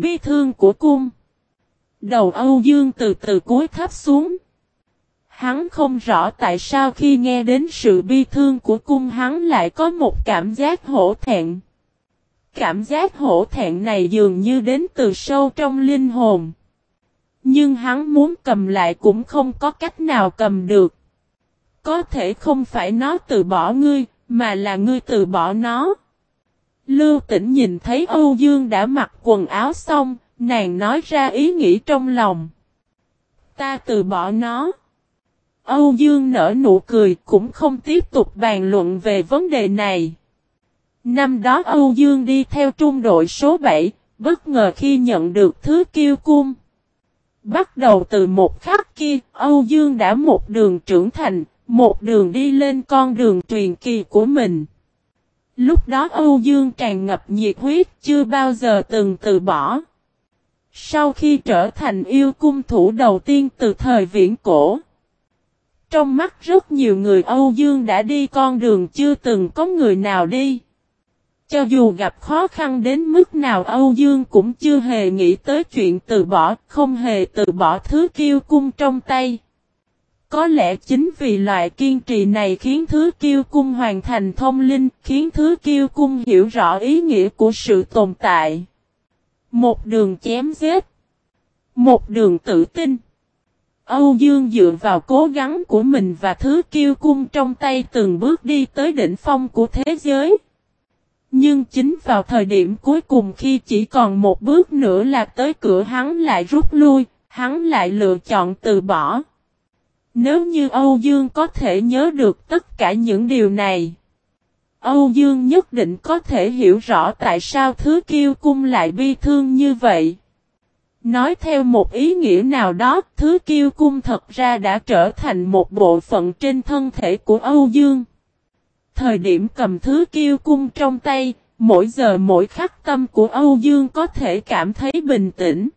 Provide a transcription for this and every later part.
Bi thương của cung. Đầu Âu Dương từ từ cúi thấp xuống. Hắn không rõ tại sao khi nghe đến sự bi thương của cung hắn lại có một cảm giác hổ thẹn. Cảm giác hổ thẹn này dường như đến từ sâu trong linh hồn. Nhưng hắn muốn cầm lại cũng không có cách nào cầm được. Có thể không phải nó từ bỏ ngươi, mà là ngươi từ bỏ nó. Lưu tỉnh nhìn thấy Âu Dương đã mặc quần áo xong, nàng nói ra ý nghĩ trong lòng. Ta từ bỏ nó. Âu Dương nở nụ cười cũng không tiếp tục bàn luận về vấn đề này. Năm đó Âu Dương đi theo trung đội số 7, bất ngờ khi nhận được thứ kiêu cung. Bắt đầu từ một khắc kia, Âu Dương đã một đường trưởng thành, một đường đi lên con đường truyền kỳ của mình. Lúc đó Âu Dương tràn ngập nhiệt huyết chưa bao giờ từng từ bỏ. Sau khi trở thành yêu cung thủ đầu tiên từ thời viễn cổ. Trong mắt rất nhiều người Âu Dương đã đi con đường chưa từng có người nào đi. Cho dù gặp khó khăn đến mức nào Âu Dương cũng chưa hề nghĩ tới chuyện từ bỏ, không hề từ bỏ thứ kiêu cung trong tay. Có lẽ chính vì loại kiên trì này khiến thứ kiêu cung hoàn thành thông linh, khiến thứ kiêu cung hiểu rõ ý nghĩa của sự tồn tại. Một đường chém giết. Một đường tự tin. Âu Dương dựa vào cố gắng của mình và thứ kiêu cung trong tay từng bước đi tới đỉnh phong của thế giới. Nhưng chính vào thời điểm cuối cùng khi chỉ còn một bước nữa là tới cửa hắn lại rút lui, hắn lại lựa chọn từ bỏ. Nếu như Âu Dương có thể nhớ được tất cả những điều này, Âu Dương nhất định có thể hiểu rõ tại sao thứ kiêu cung lại bi thương như vậy. Nói theo một ý nghĩa nào đó, thứ kiêu cung thật ra đã trở thành một bộ phận trên thân thể của Âu Dương. Thời điểm cầm thứ kiêu cung trong tay, mỗi giờ mỗi khắc tâm của Âu Dương có thể cảm thấy bình tĩnh.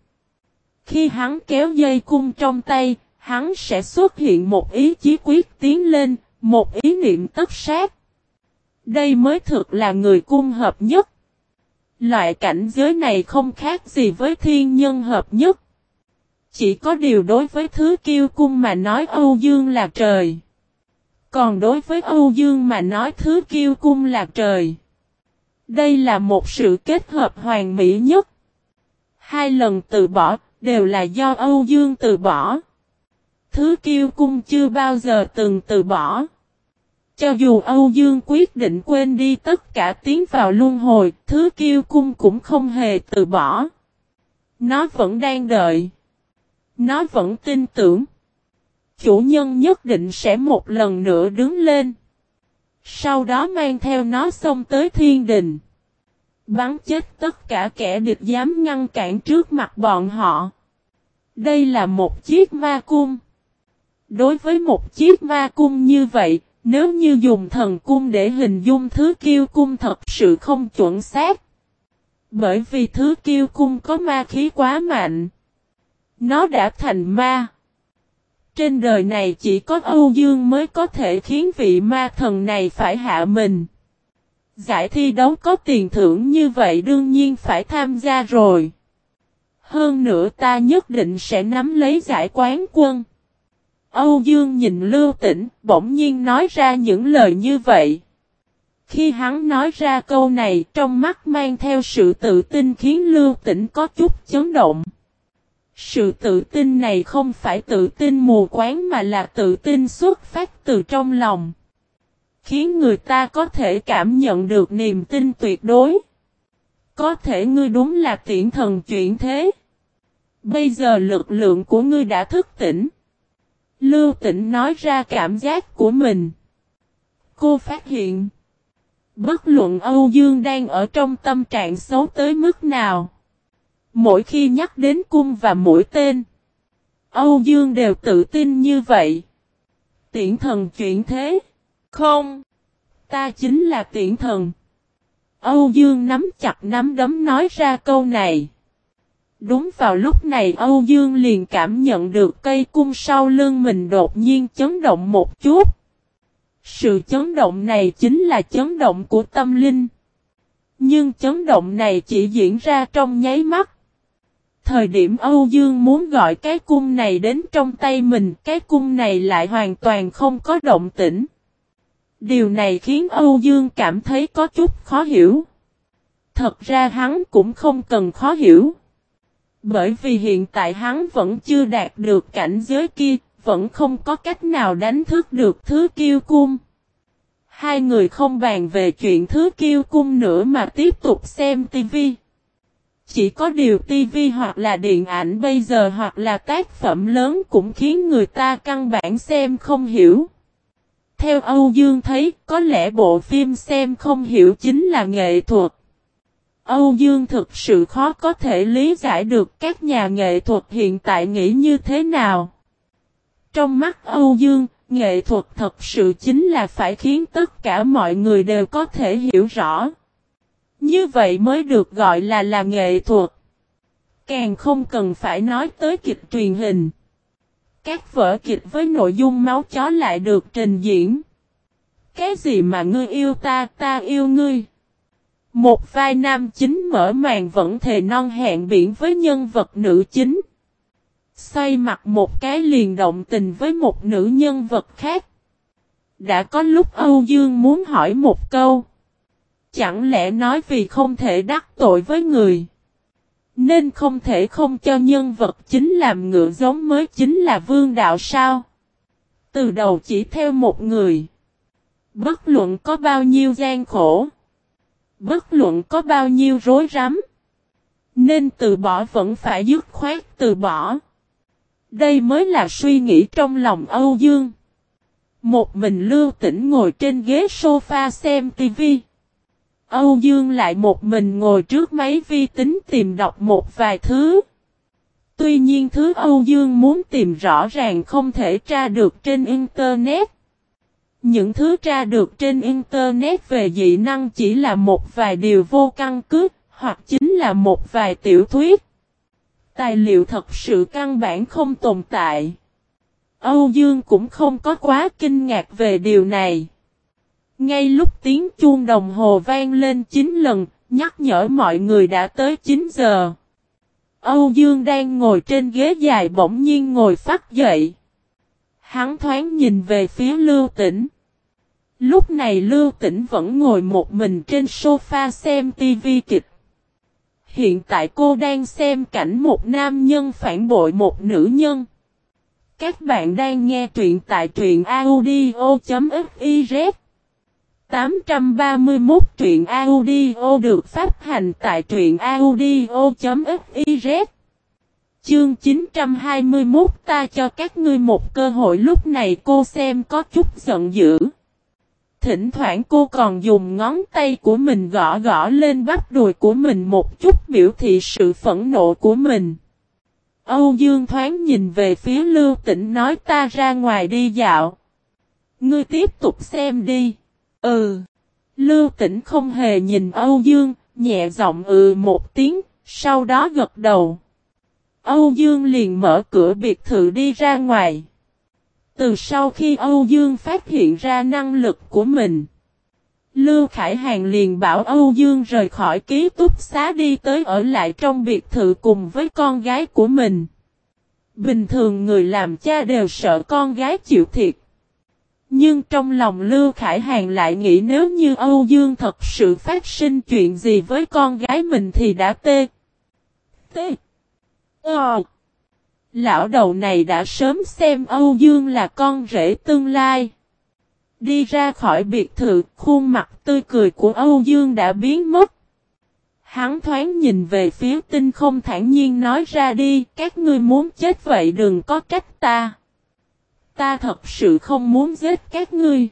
Khi hắn kéo dây cung trong tay, hắn sẽ xuất hiện một ý chí quyết tiến lên, một ý niệm tất sát. Đây mới thực là người cung hợp nhất. Loại cảnh giới này không khác gì với thiên nhân hợp nhất. Chỉ có điều đối với thứ kiêu cung mà nói Âu Dương là trời. Còn đối với Âu Dương mà nói thứ kiêu cung là trời. Đây là một sự kết hợp hoàn mỹ nhất. Hai lần từ bỏ, đều là do Âu Dương từ bỏ. Thứ kiêu cung chưa bao giờ từng từ bỏ. Cho dù Âu Dương quyết định quên đi tất cả tiến vào luân hồi, thứ kiêu cung cũng không hề từ bỏ. Nó vẫn đang đợi. Nó vẫn tin tưởng. Chủ nhân nhất định sẽ một lần nữa đứng lên. Sau đó mang theo nó xông tới thiên đình. Bắn chết tất cả kẻ địch dám ngăn cản trước mặt bọn họ. Đây là một chiếc ma cung. Đối với một chiếc ma cung như vậy, nếu như dùng thần cung để hình dung thứ kiêu cung thật sự không chuẩn xác. Bởi vì thứ kiêu cung có ma khí quá mạnh. Nó đã thành ma. Trên đời này chỉ có Âu Dương mới có thể khiến vị ma thần này phải hạ mình. Giải thi đấu có tiền thưởng như vậy đương nhiên phải tham gia rồi. Hơn nữa ta nhất định sẽ nắm lấy giải quán quân. Âu Dương nhìn Lưu Tĩnh, bỗng nhiên nói ra những lời như vậy. Khi hắn nói ra câu này, trong mắt mang theo sự tự tin khiến Lưu Tĩnh có chút chấn động. Sự tự tin này không phải tự tin mù quáng mà là tự tin xuất phát từ trong lòng. Khiến người ta có thể cảm nhận được niềm tin tuyệt đối. Có thể ngươi đúng là tiện thần chuyển thế. Bây giờ lực lượng của ngươi đã thức tỉnh. Lưu Tịnh nói ra cảm giác của mình. Cô phát hiện. Bất luận Âu Dương đang ở trong tâm trạng xấu tới mức nào. Mỗi khi nhắc đến cung và mũi tên. Âu Dương đều tự tin như vậy. Tiễn thần chuyển thế. Không. Ta chính là tiễn thần. Âu Dương nắm chặt nắm đấm nói ra câu này. Đúng vào lúc này Âu Dương liền cảm nhận được cây cung sau lưng mình đột nhiên chấn động một chút. Sự chấn động này chính là chấn động của tâm linh. Nhưng chấn động này chỉ diễn ra trong nháy mắt. Thời điểm Âu Dương muốn gọi cái cung này đến trong tay mình, cái cung này lại hoàn toàn không có động tĩnh. Điều này khiến Âu Dương cảm thấy có chút khó hiểu. Thật ra hắn cũng không cần khó hiểu. Bởi vì hiện tại hắn vẫn chưa đạt được cảnh giới kia, vẫn không có cách nào đánh thức được thứ kiêu cung. Hai người không bàn về chuyện thứ kiêu cung nữa mà tiếp tục xem tivi. Chỉ có điều tivi hoặc là điện ảnh bây giờ hoặc là tác phẩm lớn cũng khiến người ta căn bản xem không hiểu. Theo Âu Dương thấy, có lẽ bộ phim xem không hiểu chính là nghệ thuật. Âu Dương thực sự khó có thể lý giải được các nhà nghệ thuật hiện tại nghĩ như thế nào. Trong mắt Âu Dương, nghệ thuật thật sự chính là phải khiến tất cả mọi người đều có thể hiểu rõ. Như vậy mới được gọi là là nghệ thuật. Càng không cần phải nói tới kịch truyền hình. Các vở kịch với nội dung máu chó lại được trình diễn. Cái gì mà ngươi yêu ta, ta yêu ngươi. Một vai nam chính mở màn vẫn thề non hẹn biển với nhân vật nữ chính. Xoay mặt một cái liền động tình với một nữ nhân vật khác. Đã có lúc Âu Dương muốn hỏi một câu. Chẳng lẽ nói vì không thể đắc tội với người. Nên không thể không cho nhân vật chính làm ngựa giống mới chính là vương đạo sao? Từ đầu chỉ theo một người. Bất luận có bao nhiêu gian khổ. Bất luận có bao nhiêu rối rắm. Nên từ bỏ vẫn phải dứt khoát từ bỏ. Đây mới là suy nghĩ trong lòng Âu Dương. Một mình lưu tỉnh ngồi trên ghế sofa xem tivi. Âu Dương lại một mình ngồi trước máy vi tính tìm đọc một vài thứ. Tuy nhiên thứ Âu Dương muốn tìm rõ ràng không thể tra được trên Internet. Những thứ tra được trên Internet về dị năng chỉ là một vài điều vô căn cứ, hoặc chính là một vài tiểu thuyết. Tài liệu thật sự căn bản không tồn tại. Âu Dương cũng không có quá kinh ngạc về điều này. Ngay lúc tiếng chuông đồng hồ vang lên 9 lần, nhắc nhở mọi người đã tới 9 giờ. Âu Dương đang ngồi trên ghế dài bỗng nhiên ngồi phát dậy. Hắn thoáng nhìn về phía Lưu Tĩnh. Lúc này Lưu Tĩnh vẫn ngồi một mình trên sofa xem tivi kịch. Hiện tại cô đang xem cảnh một nam nhân phản bội một nữ nhân. Các bạn đang nghe truyện tại truyện audio.fiz 831 truyện audio được phát hành tại truyện audio.fiz Chương 921 ta cho các ngươi một cơ hội lúc này cô xem có chút giận dữ. Thỉnh thoảng cô còn dùng ngón tay của mình gõ gõ lên bắp đùi của mình một chút biểu thị sự phẫn nộ của mình. Âu Dương thoáng nhìn về phía Lưu Tĩnh nói ta ra ngoài đi dạo. Ngươi tiếp tục xem đi. Ừ. Lưu Tĩnh không hề nhìn Âu Dương, nhẹ giọng ừ một tiếng, sau đó gật đầu. Âu Dương liền mở cửa biệt thự đi ra ngoài. Từ sau khi Âu Dương phát hiện ra năng lực của mình, Lưu Khải Hàng liền bảo Âu Dương rời khỏi ký túc xá đi tới ở lại trong biệt thự cùng với con gái của mình. Bình thường người làm cha đều sợ con gái chịu thiệt. Nhưng trong lòng Lưu Khải Hàng lại nghĩ nếu như Âu Dương thật sự phát sinh chuyện gì với con gái mình thì đã tê. Tê. Ờ. Lão đầu này đã sớm xem Âu Dương là con rể tương lai. Đi ra khỏi biệt thự, khuôn mặt tươi cười của Âu Dương đã biến mất. Hắn thoáng nhìn về phía tinh không thản nhiên nói ra đi, các ngươi muốn chết vậy đừng có trách ta. Ta thật sự không muốn giết các ngươi.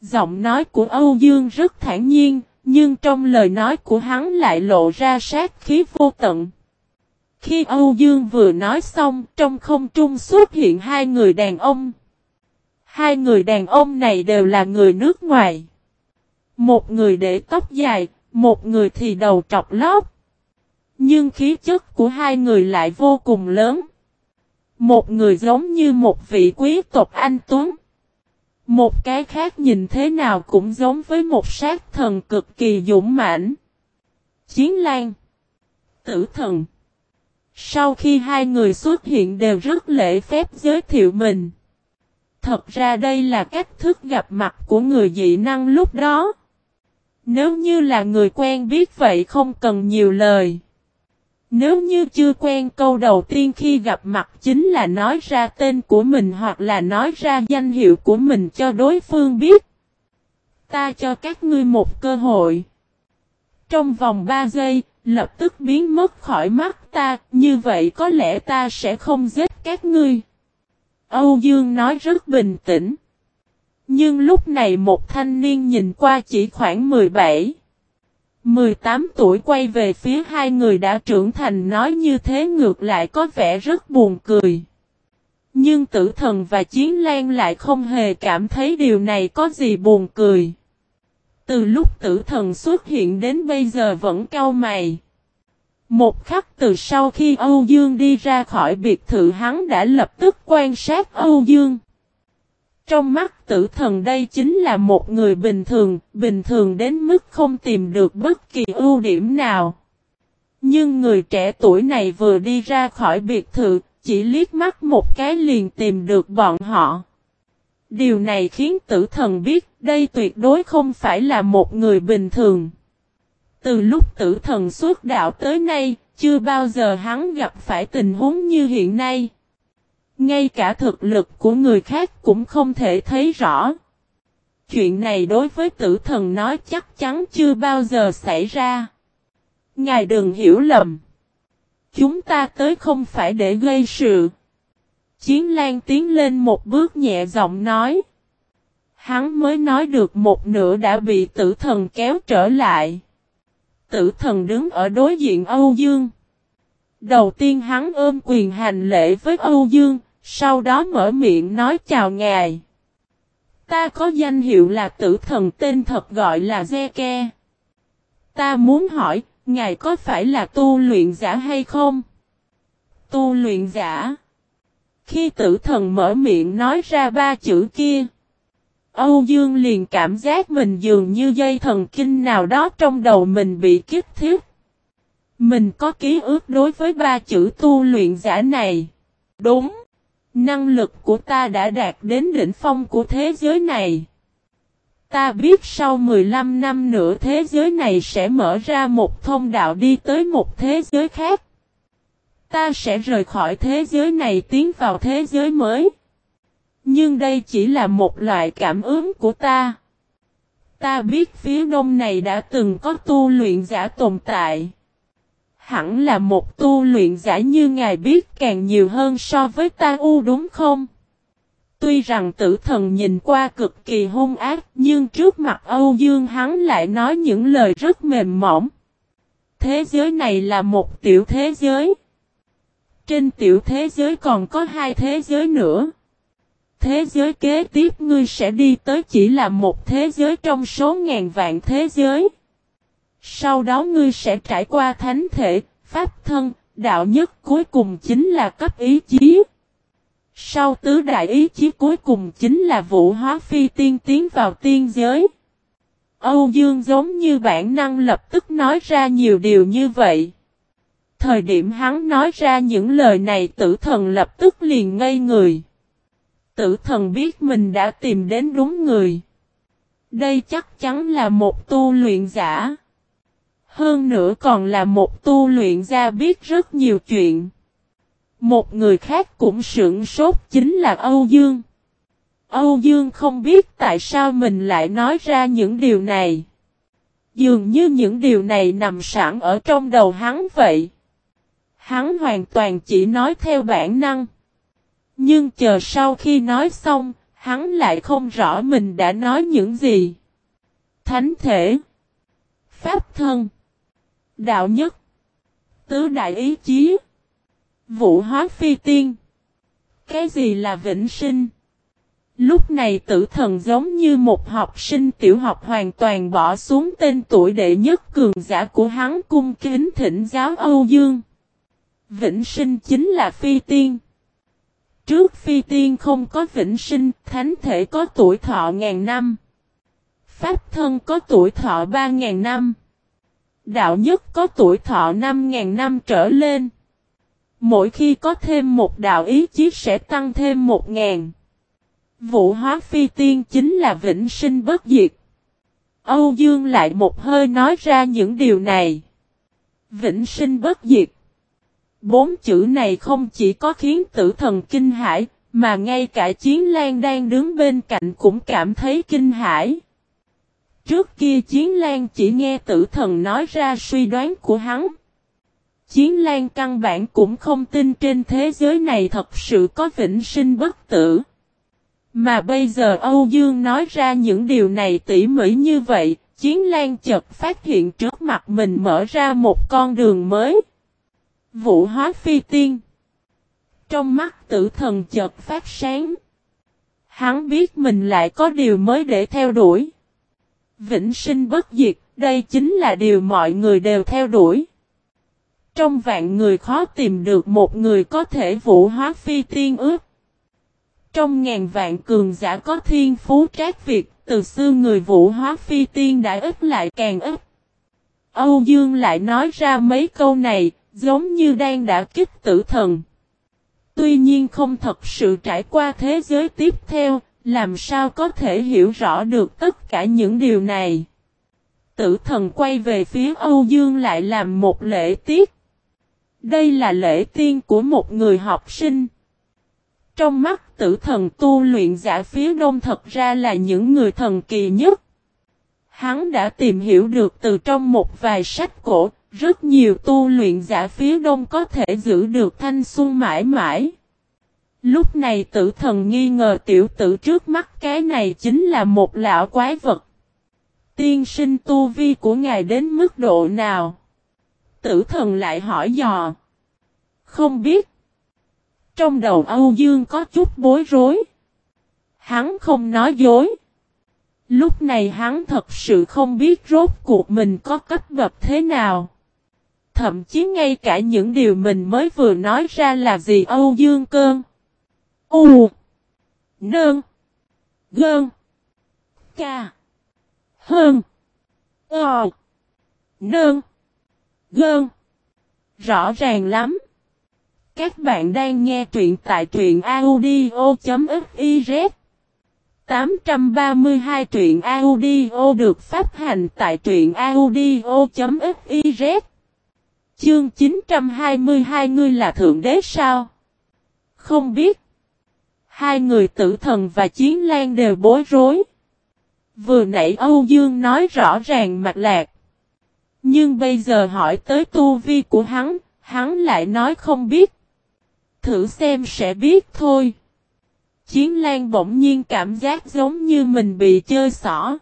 Giọng nói của Âu Dương rất thản nhiên, nhưng trong lời nói của hắn lại lộ ra sát khí vô tận. Khi Âu Dương vừa nói xong, trong không trung xuất hiện hai người đàn ông. Hai người đàn ông này đều là người nước ngoài. Một người để tóc dài, một người thì đầu trọc lót. Nhưng khí chất của hai người lại vô cùng lớn. Một người giống như một vị quý tộc anh Tuấn. Một cái khác nhìn thế nào cũng giống với một sát thần cực kỳ dũng mãnh. Chiến Lan Tử thần sau khi hai người xuất hiện đều rất lễ phép giới thiệu mình. Thật ra đây là cách thức gặp mặt của người dị năng lúc đó. Nếu như là người quen biết vậy không cần nhiều lời. Nếu như chưa quen câu đầu tiên khi gặp mặt chính là nói ra tên của mình hoặc là nói ra danh hiệu của mình cho đối phương biết. Ta cho các ngươi một cơ hội. Trong vòng 3 giây, lập tức biến mất khỏi mắt ta, như vậy có lẽ ta sẽ không giết các ngươi. Âu Dương nói rất bình tĩnh. Nhưng lúc này một thanh niên nhìn qua chỉ khoảng 17. 18 tuổi quay về phía hai người đã trưởng thành nói như thế ngược lại có vẻ rất buồn cười. Nhưng tử thần và chiến lan lại không hề cảm thấy điều này có gì buồn cười. Từ lúc tử thần xuất hiện đến bây giờ vẫn cau mày. Một khắc từ sau khi Âu Dương đi ra khỏi biệt thự hắn đã lập tức quan sát Âu Dương. Trong mắt tử thần đây chính là một người bình thường, bình thường đến mức không tìm được bất kỳ ưu điểm nào. Nhưng người trẻ tuổi này vừa đi ra khỏi biệt thự, chỉ liếc mắt một cái liền tìm được bọn họ. Điều này khiến tử thần biết đây tuyệt đối không phải là một người bình thường. Từ lúc tử thần xuất đạo tới nay, chưa bao giờ hắn gặp phải tình huống như hiện nay. Ngay cả thực lực của người khác cũng không thể thấy rõ. Chuyện này đối với tử thần nói chắc chắn chưa bao giờ xảy ra. Ngài đừng hiểu lầm. Chúng ta tới không phải để gây sự. Chiến lan tiến lên một bước nhẹ giọng nói. Hắn mới nói được một nửa đã bị tử thần kéo trở lại. Tử thần đứng ở đối diện Âu Dương. Đầu tiên hắn ôm quyền hành lễ với Âu Dương, sau đó mở miệng nói chào ngài. Ta có danh hiệu là tử thần tên thật gọi là Zeke. Ta muốn hỏi, ngài có phải là tu luyện giả hay không? Tu luyện giả. Khi tử thần mở miệng nói ra ba chữ kia. Âu Dương liền cảm giác mình dường như dây thần kinh nào đó trong đầu mình bị kích thiết. Mình có ký ức đối với ba chữ tu luyện giả này. Đúng. Năng lực của ta đã đạt đến đỉnh phong của thế giới này. Ta biết sau 15 năm nữa thế giới này sẽ mở ra một thông đạo đi tới một thế giới khác. Ta sẽ rời khỏi thế giới này tiến vào thế giới mới. Nhưng đây chỉ là một loại cảm ứng của ta. Ta biết phía đông này đã từng có tu luyện giả tồn tại. Hẳn là một tu luyện giả như ngài biết càng nhiều hơn so với ta u đúng không? Tuy rằng tử thần nhìn qua cực kỳ hung ác, nhưng trước mặt Âu Dương hắn lại nói những lời rất mềm mỏng. Thế giới này là một tiểu thế giới. Trên tiểu thế giới còn có hai thế giới nữa. Thế giới kế tiếp ngươi sẽ đi tới chỉ là một thế giới trong số ngàn vạn thế giới. Sau đó ngươi sẽ trải qua thánh thể, pháp thân, đạo nhất cuối cùng chính là cấp ý chí. Sau tứ đại ý chí cuối cùng chính là vũ hóa phi tiên tiến vào tiên giới. Âu Dương giống như bản năng lập tức nói ra nhiều điều như vậy. Thời điểm hắn nói ra những lời này tử thần lập tức liền ngây người. Tử thần biết mình đã tìm đến đúng người. Đây chắc chắn là một tu luyện giả. Hơn nữa còn là một tu luyện gia biết rất nhiều chuyện. Một người khác cũng sững sốt chính là Âu Dương. Âu Dương không biết tại sao mình lại nói ra những điều này. Dường như những điều này nằm sẵn ở trong đầu hắn vậy. Hắn hoàn toàn chỉ nói theo bản năng. Nhưng chờ sau khi nói xong, hắn lại không rõ mình đã nói những gì. Thánh thể Pháp thân Đạo nhất Tứ đại ý chí Vũ hóa phi tiên Cái gì là vĩnh sinh? Lúc này tử thần giống như một học sinh tiểu học hoàn toàn bỏ xuống tên tuổi đệ nhất cường giả của hắn cung kính thỉnh giáo Âu Dương. Vĩnh sinh chính là phi tiên. Trước phi tiên không có vĩnh sinh, thánh thể có tuổi thọ ngàn năm. Pháp thân có tuổi thọ ba ngàn năm. Đạo nhất có tuổi thọ năm ngàn năm trở lên. Mỗi khi có thêm một đạo ý chí sẽ tăng thêm một ngàn. Vũ hóa phi tiên chính là vĩnh sinh bất diệt. Âu Dương lại một hơi nói ra những điều này. Vĩnh sinh bất diệt. Bốn chữ này không chỉ có khiến tử thần kinh hãi, mà ngay cả Chiến Lan đang đứng bên cạnh cũng cảm thấy kinh hãi. Trước kia Chiến Lan chỉ nghe tử thần nói ra suy đoán của hắn. Chiến Lan căn bản cũng không tin trên thế giới này thật sự có vĩnh sinh bất tử. Mà bây giờ Âu Dương nói ra những điều này tỉ mỉ như vậy, Chiến Lan chợt phát hiện trước mặt mình mở ra một con đường mới. Vũ hóa phi tiên. Trong mắt tử thần chợt phát sáng. Hắn biết mình lại có điều mới để theo đuổi. Vĩnh sinh bất diệt, đây chính là điều mọi người đều theo đuổi. Trong vạn người khó tìm được một người có thể vũ hóa phi tiên ước. Trong ngàn vạn cường giả có thiên phú trác việc, từ xưa người vũ hóa phi tiên đã ít lại càng ít. Âu Dương lại nói ra mấy câu này, giống như đang đã kích tử thần. Tuy nhiên không thật sự trải qua thế giới tiếp theo, làm sao có thể hiểu rõ được tất cả những điều này. Tử thần quay về phía Âu Dương lại làm một lễ tiết. Đây là lễ tiên của một người học sinh. Trong mắt tử thần tu luyện giả phía đông thật ra là những người thần kỳ nhất. Hắn đã tìm hiểu được từ trong một vài sách cổ, rất nhiều tu luyện giả phía đông có thể giữ được thanh xuân mãi mãi. Lúc này tử thần nghi ngờ tiểu tử trước mắt cái này chính là một lão quái vật. Tiên sinh tu vi của ngài đến mức độ nào? Tử thần lại hỏi dò. Không biết. Trong đầu Âu Dương có chút bối rối. Hắn không nói dối. Lúc này hắn thật sự không biết rốt cuộc mình có cấp bậc thế nào. Thậm chí ngay cả những điều mình mới vừa nói ra là gì Âu Dương Cơn. U. Nơn. Gơn. Ca. Hơn. Ờ. Nơn. Gơn. Rõ ràng lắm. Các bạn đang nghe truyện tại truyện audio.fiz 832 truyện audio được phát hành tại truyện audio.fiz Chương 922 ngươi là thượng đế sao? Không biết. Hai người tử thần và chiến lan đều bối rối. Vừa nãy Âu Dương nói rõ ràng mặt lạc. Nhưng bây giờ hỏi tới tu vi của hắn, hắn lại nói không biết. Thử xem sẽ biết thôi. Chiến Lan bỗng nhiên cảm giác giống như mình bị chơi xỏ.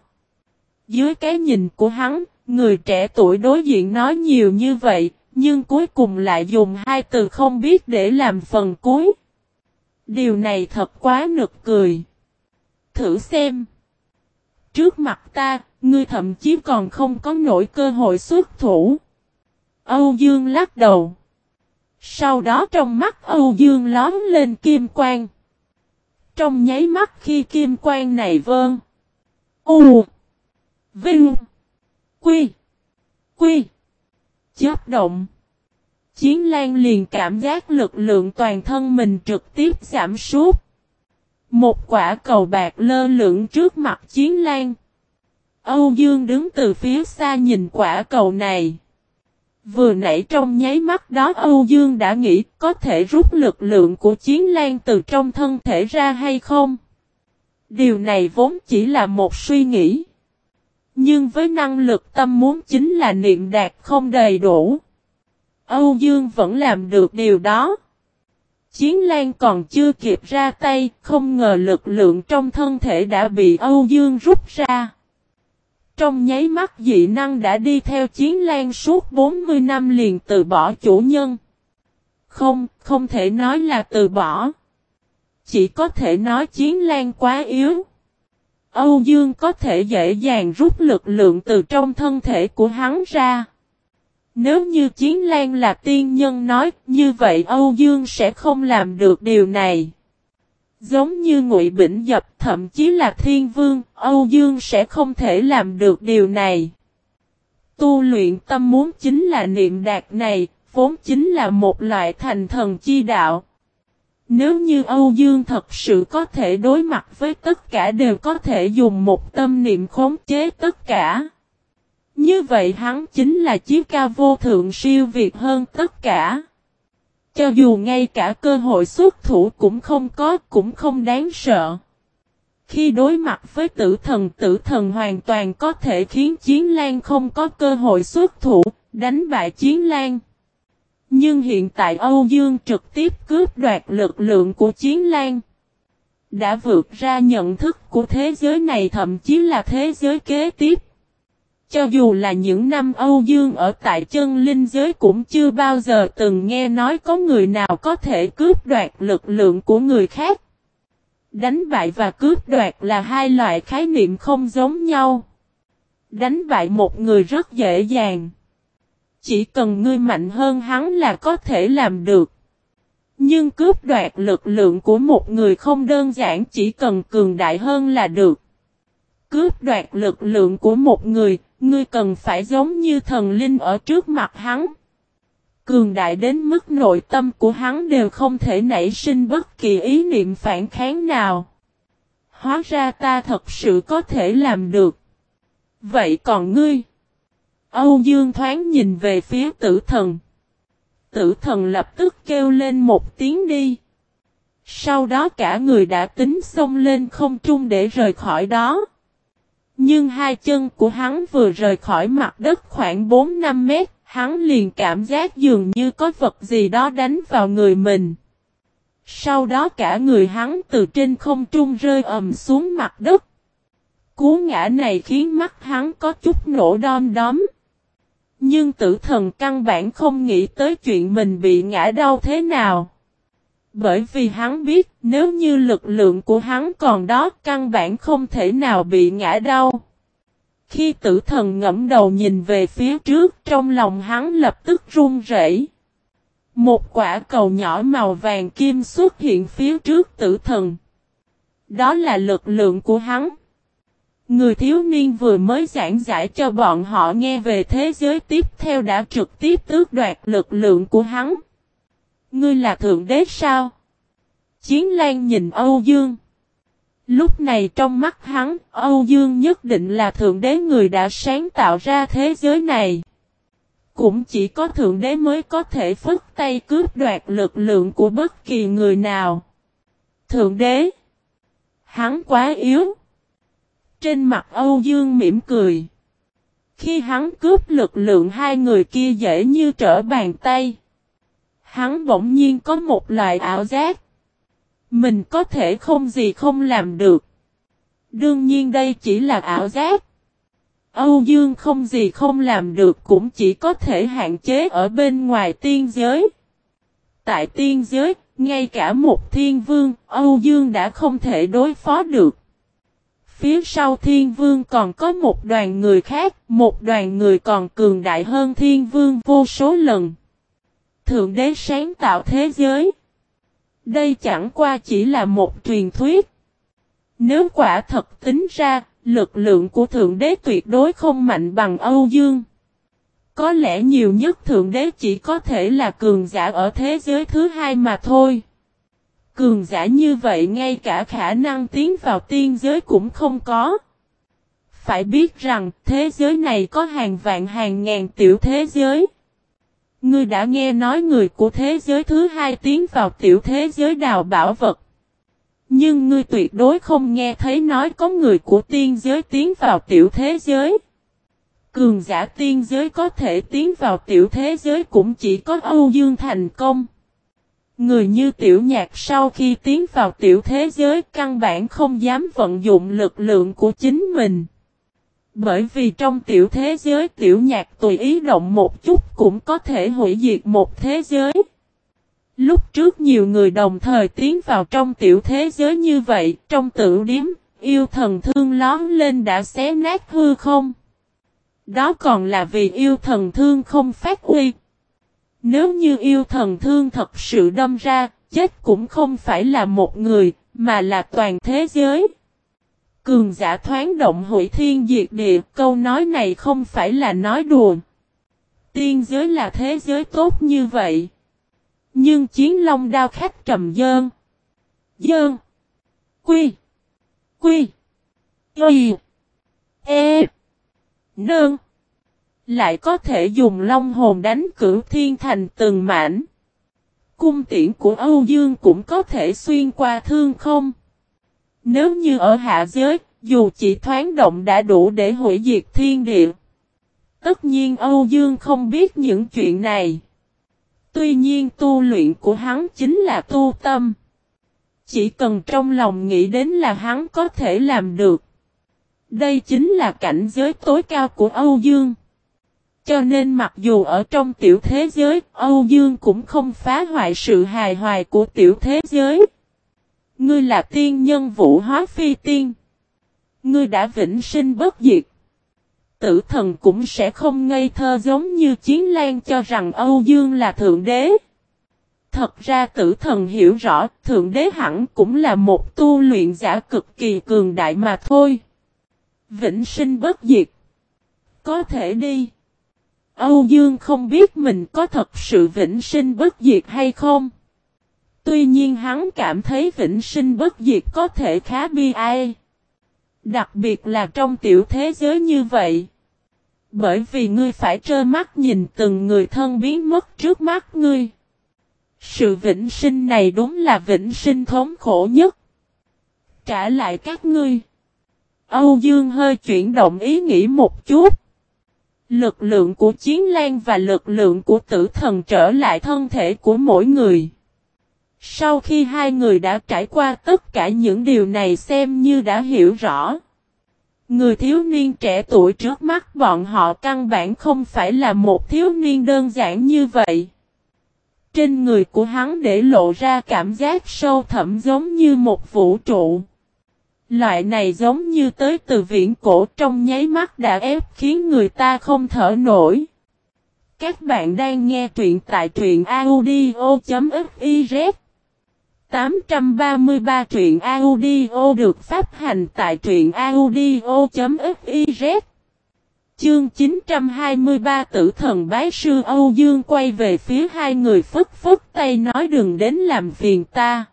Dưới cái nhìn của hắn, người trẻ tuổi đối diện nói nhiều như vậy, nhưng cuối cùng lại dùng hai từ không biết để làm phần cuối. Điều này thật quá nực cười. Thử xem. Trước mặt ta, ngươi thậm chí còn không có nổi cơ hội xuất thủ. Âu Dương lắc đầu. Sau đó trong mắt Âu Dương lóm lên kim quang. Trong nháy mắt khi kim quang này vơn. U. Vinh. Quy. Quy. Chấp động. Chiến lan liền cảm giác lực lượng toàn thân mình trực tiếp giảm sút. Một quả cầu bạc lơ lửng trước mặt chiến lan. Âu Dương đứng từ phía xa nhìn quả cầu này. Vừa nãy trong nháy mắt đó Âu Dương đã nghĩ có thể rút lực lượng của chiến lan từ trong thân thể ra hay không. Điều này vốn chỉ là một suy nghĩ. Nhưng với năng lực tâm muốn chính là niệm đạt không đầy đủ. Âu Dương vẫn làm được điều đó. Chiến Lan còn chưa kịp ra tay, không ngờ lực lượng trong thân thể đã bị Âu Dương rút ra. Trong nháy mắt dị năng đã đi theo Chiến Lan suốt 40 năm liền từ bỏ chủ nhân. Không, không thể nói là từ bỏ. Chỉ có thể nói Chiến Lan quá yếu. Âu Dương có thể dễ dàng rút lực lượng từ trong thân thể của hắn ra. Nếu như Chiến Lan là tiên nhân nói, như vậy Âu Dương sẽ không làm được điều này. Giống như Ngụy Bỉnh Dập thậm chí là Thiên Vương, Âu Dương sẽ không thể làm được điều này. Tu luyện tâm muốn chính là niệm đạt này, vốn chính là một loại thành thần chi đạo. Nếu như Âu Dương thật sự có thể đối mặt với tất cả đều có thể dùng một tâm niệm khống chế tất cả. Như vậy hắn chính là chiếc ca vô thượng siêu việt hơn tất cả. Cho dù ngay cả cơ hội xuất thủ cũng không có cũng không đáng sợ. Khi đối mặt với tử thần tử thần hoàn toàn có thể khiến Chiến Lan không có cơ hội xuất thủ, đánh bại Chiến Lan. Nhưng hiện tại Âu Dương trực tiếp cướp đoạt lực lượng của Chiến Lan. Đã vượt ra nhận thức của thế giới này thậm chí là thế giới kế tiếp. Cho dù là những năm Âu Dương ở tại chân linh giới cũng chưa bao giờ từng nghe nói có người nào có thể cướp đoạt lực lượng của người khác. Đánh bại và cướp đoạt là hai loại khái niệm không giống nhau. Đánh bại một người rất dễ dàng. Chỉ cần ngươi mạnh hơn hắn là có thể làm được. Nhưng cướp đoạt lực lượng của một người không đơn giản chỉ cần cường đại hơn là được. Cướp đoạt lực lượng của một người, ngươi cần phải giống như thần linh ở trước mặt hắn. Cường đại đến mức nội tâm của hắn đều không thể nảy sinh bất kỳ ý niệm phản kháng nào. Hóa ra ta thật sự có thể làm được. Vậy còn ngươi? Âu Dương thoáng nhìn về phía tử thần. Tử thần lập tức kêu lên một tiếng đi. Sau đó cả người đã tính xông lên không trung để rời khỏi đó. Nhưng hai chân của hắn vừa rời khỏi mặt đất khoảng 4-5 mét, hắn liền cảm giác dường như có vật gì đó đánh vào người mình. Sau đó cả người hắn từ trên không trung rơi ầm xuống mặt đất. Cú ngã này khiến mắt hắn có chút nổ đom đóm. Nhưng tử thần căn bản không nghĩ tới chuyện mình bị ngã đau thế nào. Bởi vì hắn biết, nếu như lực lượng của hắn còn đó, căn bản không thể nào bị ngã đau. Khi tử thần ngẫm đầu nhìn về phía trước, trong lòng hắn lập tức run rẩy. Một quả cầu nhỏ màu vàng kim xuất hiện phía trước tử thần. Đó là lực lượng của hắn. Người thiếu niên vừa mới giảng giải cho bọn họ nghe về thế giới tiếp theo đã trực tiếp tước đoạt lực lượng của hắn. Ngươi là thượng đế sao? Chiến Lan nhìn Âu Dương. Lúc này trong mắt hắn, Âu Dương nhất định là thượng đế người đã sáng tạo ra thế giới này. Cũng chỉ có thượng đế mới có thể phức tay cướp đoạt lực lượng của bất kỳ người nào. Thượng đế. Hắn quá yếu. Trên mặt Âu Dương mỉm cười. Khi hắn cướp lực lượng hai người kia dễ như trở bàn tay. Hắn bỗng nhiên có một loại ảo giác. Mình có thể không gì không làm được. Đương nhiên đây chỉ là ảo giác. Âu Dương không gì không làm được cũng chỉ có thể hạn chế ở bên ngoài tiên giới. Tại tiên giới, ngay cả một thiên vương, Âu Dương đã không thể đối phó được. Phía sau thiên vương còn có một đoàn người khác, một đoàn người còn cường đại hơn thiên vương vô số lần. Thượng đế sáng tạo thế giới. Đây chẳng qua chỉ là một truyền thuyết. Nếu quả thật tính ra, lực lượng của Thượng Đế tuyệt đối không mạnh bằng Âu Dương. Có lẽ nhiều nhất Thượng Đế chỉ có thể là cường giả ở thế giới thứ hai mà thôi. Cường giả như vậy, ngay cả khả năng tiến vào tiên giới cũng không có. Phải biết rằng, thế giới này có hàng vạn hàng ngàn tiểu thế giới. Ngươi đã nghe nói người của thế giới thứ hai tiến vào tiểu thế giới đào bảo vật. Nhưng ngươi tuyệt đối không nghe thấy nói có người của tiên giới tiến vào tiểu thế giới. Cường giả tiên giới có thể tiến vào tiểu thế giới cũng chỉ có Âu Dương thành công. Người như tiểu nhạc sau khi tiến vào tiểu thế giới căn bản không dám vận dụng lực lượng của chính mình. Bởi vì trong tiểu thế giới tiểu nhạc tùy ý động một chút cũng có thể hủy diệt một thế giới. Lúc trước nhiều người đồng thời tiến vào trong tiểu thế giới như vậy, trong tự điếm, yêu thần thương lón lên đã xé nát hư không? Đó còn là vì yêu thần thương không phát uy. Nếu như yêu thần thương thật sự đâm ra, chết cũng không phải là một người, mà là toàn thế giới. Cường giả thoáng động hủy thiên diệt địa, câu nói này không phải là nói đùa. Tiên giới là thế giới tốt như vậy. Nhưng chiến long đao khách trầm dơn. Dơn. Quy. Quy. Y. E. Nương. Lại có thể dùng long hồn đánh cửu thiên thành từng mảnh. Cung tiễn của Âu Dương cũng có thể xuyên qua thương không. Nếu như ở hạ giới, dù chỉ thoáng động đã đủ để hủy diệt thiên địa. Tất nhiên Âu Dương không biết những chuyện này. Tuy nhiên tu luyện của hắn chính là tu tâm. Chỉ cần trong lòng nghĩ đến là hắn có thể làm được. Đây chính là cảnh giới tối cao của Âu Dương. Cho nên mặc dù ở trong tiểu thế giới, Âu Dương cũng không phá hoại sự hài hoài của tiểu thế giới. Ngươi là tiên nhân vũ hóa phi tiên. Ngươi đã vĩnh sinh bất diệt. Tử thần cũng sẽ không ngây thơ giống như chiến lan cho rằng Âu Dương là thượng đế. Thật ra tử thần hiểu rõ thượng đế hẳn cũng là một tu luyện giả cực kỳ cường đại mà thôi. Vĩnh sinh bất diệt. Có thể đi. Âu Dương không biết mình có thật sự vĩnh sinh bất diệt hay không. Tuy nhiên hắn cảm thấy vĩnh sinh bất diệt có thể khá bi ai. Đặc biệt là trong tiểu thế giới như vậy. Bởi vì ngươi phải trơ mắt nhìn từng người thân biến mất trước mắt ngươi. Sự vĩnh sinh này đúng là vĩnh sinh thống khổ nhất. Trả lại các ngươi. Âu Dương hơi chuyển động ý nghĩ một chút. Lực lượng của chiến lan và lực lượng của tử thần trở lại thân thể của mỗi người. Sau khi hai người đã trải qua tất cả những điều này xem như đã hiểu rõ. Người thiếu niên trẻ tuổi trước mắt bọn họ căn bản không phải là một thiếu niên đơn giản như vậy. Trên người của hắn để lộ ra cảm giác sâu thẳm giống như một vũ trụ. Loại này giống như tới từ viễn cổ trong nháy mắt đã ép khiến người ta không thở nổi. Các bạn đang nghe truyện tại truyện audio.fiz 833 truyện audio được phát hành tại truyện audio.fiz Chương 923 tử thần bái sư Âu Dương quay về phía hai người phức phức tay nói đừng đến làm phiền ta.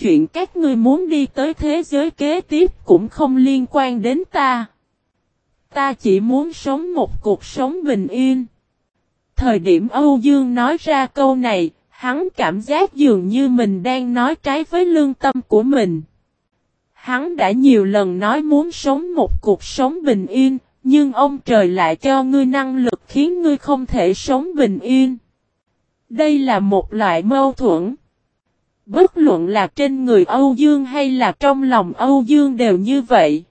Chuyện các ngươi muốn đi tới thế giới kế tiếp cũng không liên quan đến ta. Ta chỉ muốn sống một cuộc sống bình yên. Thời điểm Âu Dương nói ra câu này, hắn cảm giác dường như mình đang nói trái với lương tâm của mình. Hắn đã nhiều lần nói muốn sống một cuộc sống bình yên, nhưng ông trời lại cho ngươi năng lực khiến ngươi không thể sống bình yên. Đây là một loại mâu thuẫn. Bất luận là trên người Âu Dương hay là trong lòng Âu Dương đều như vậy.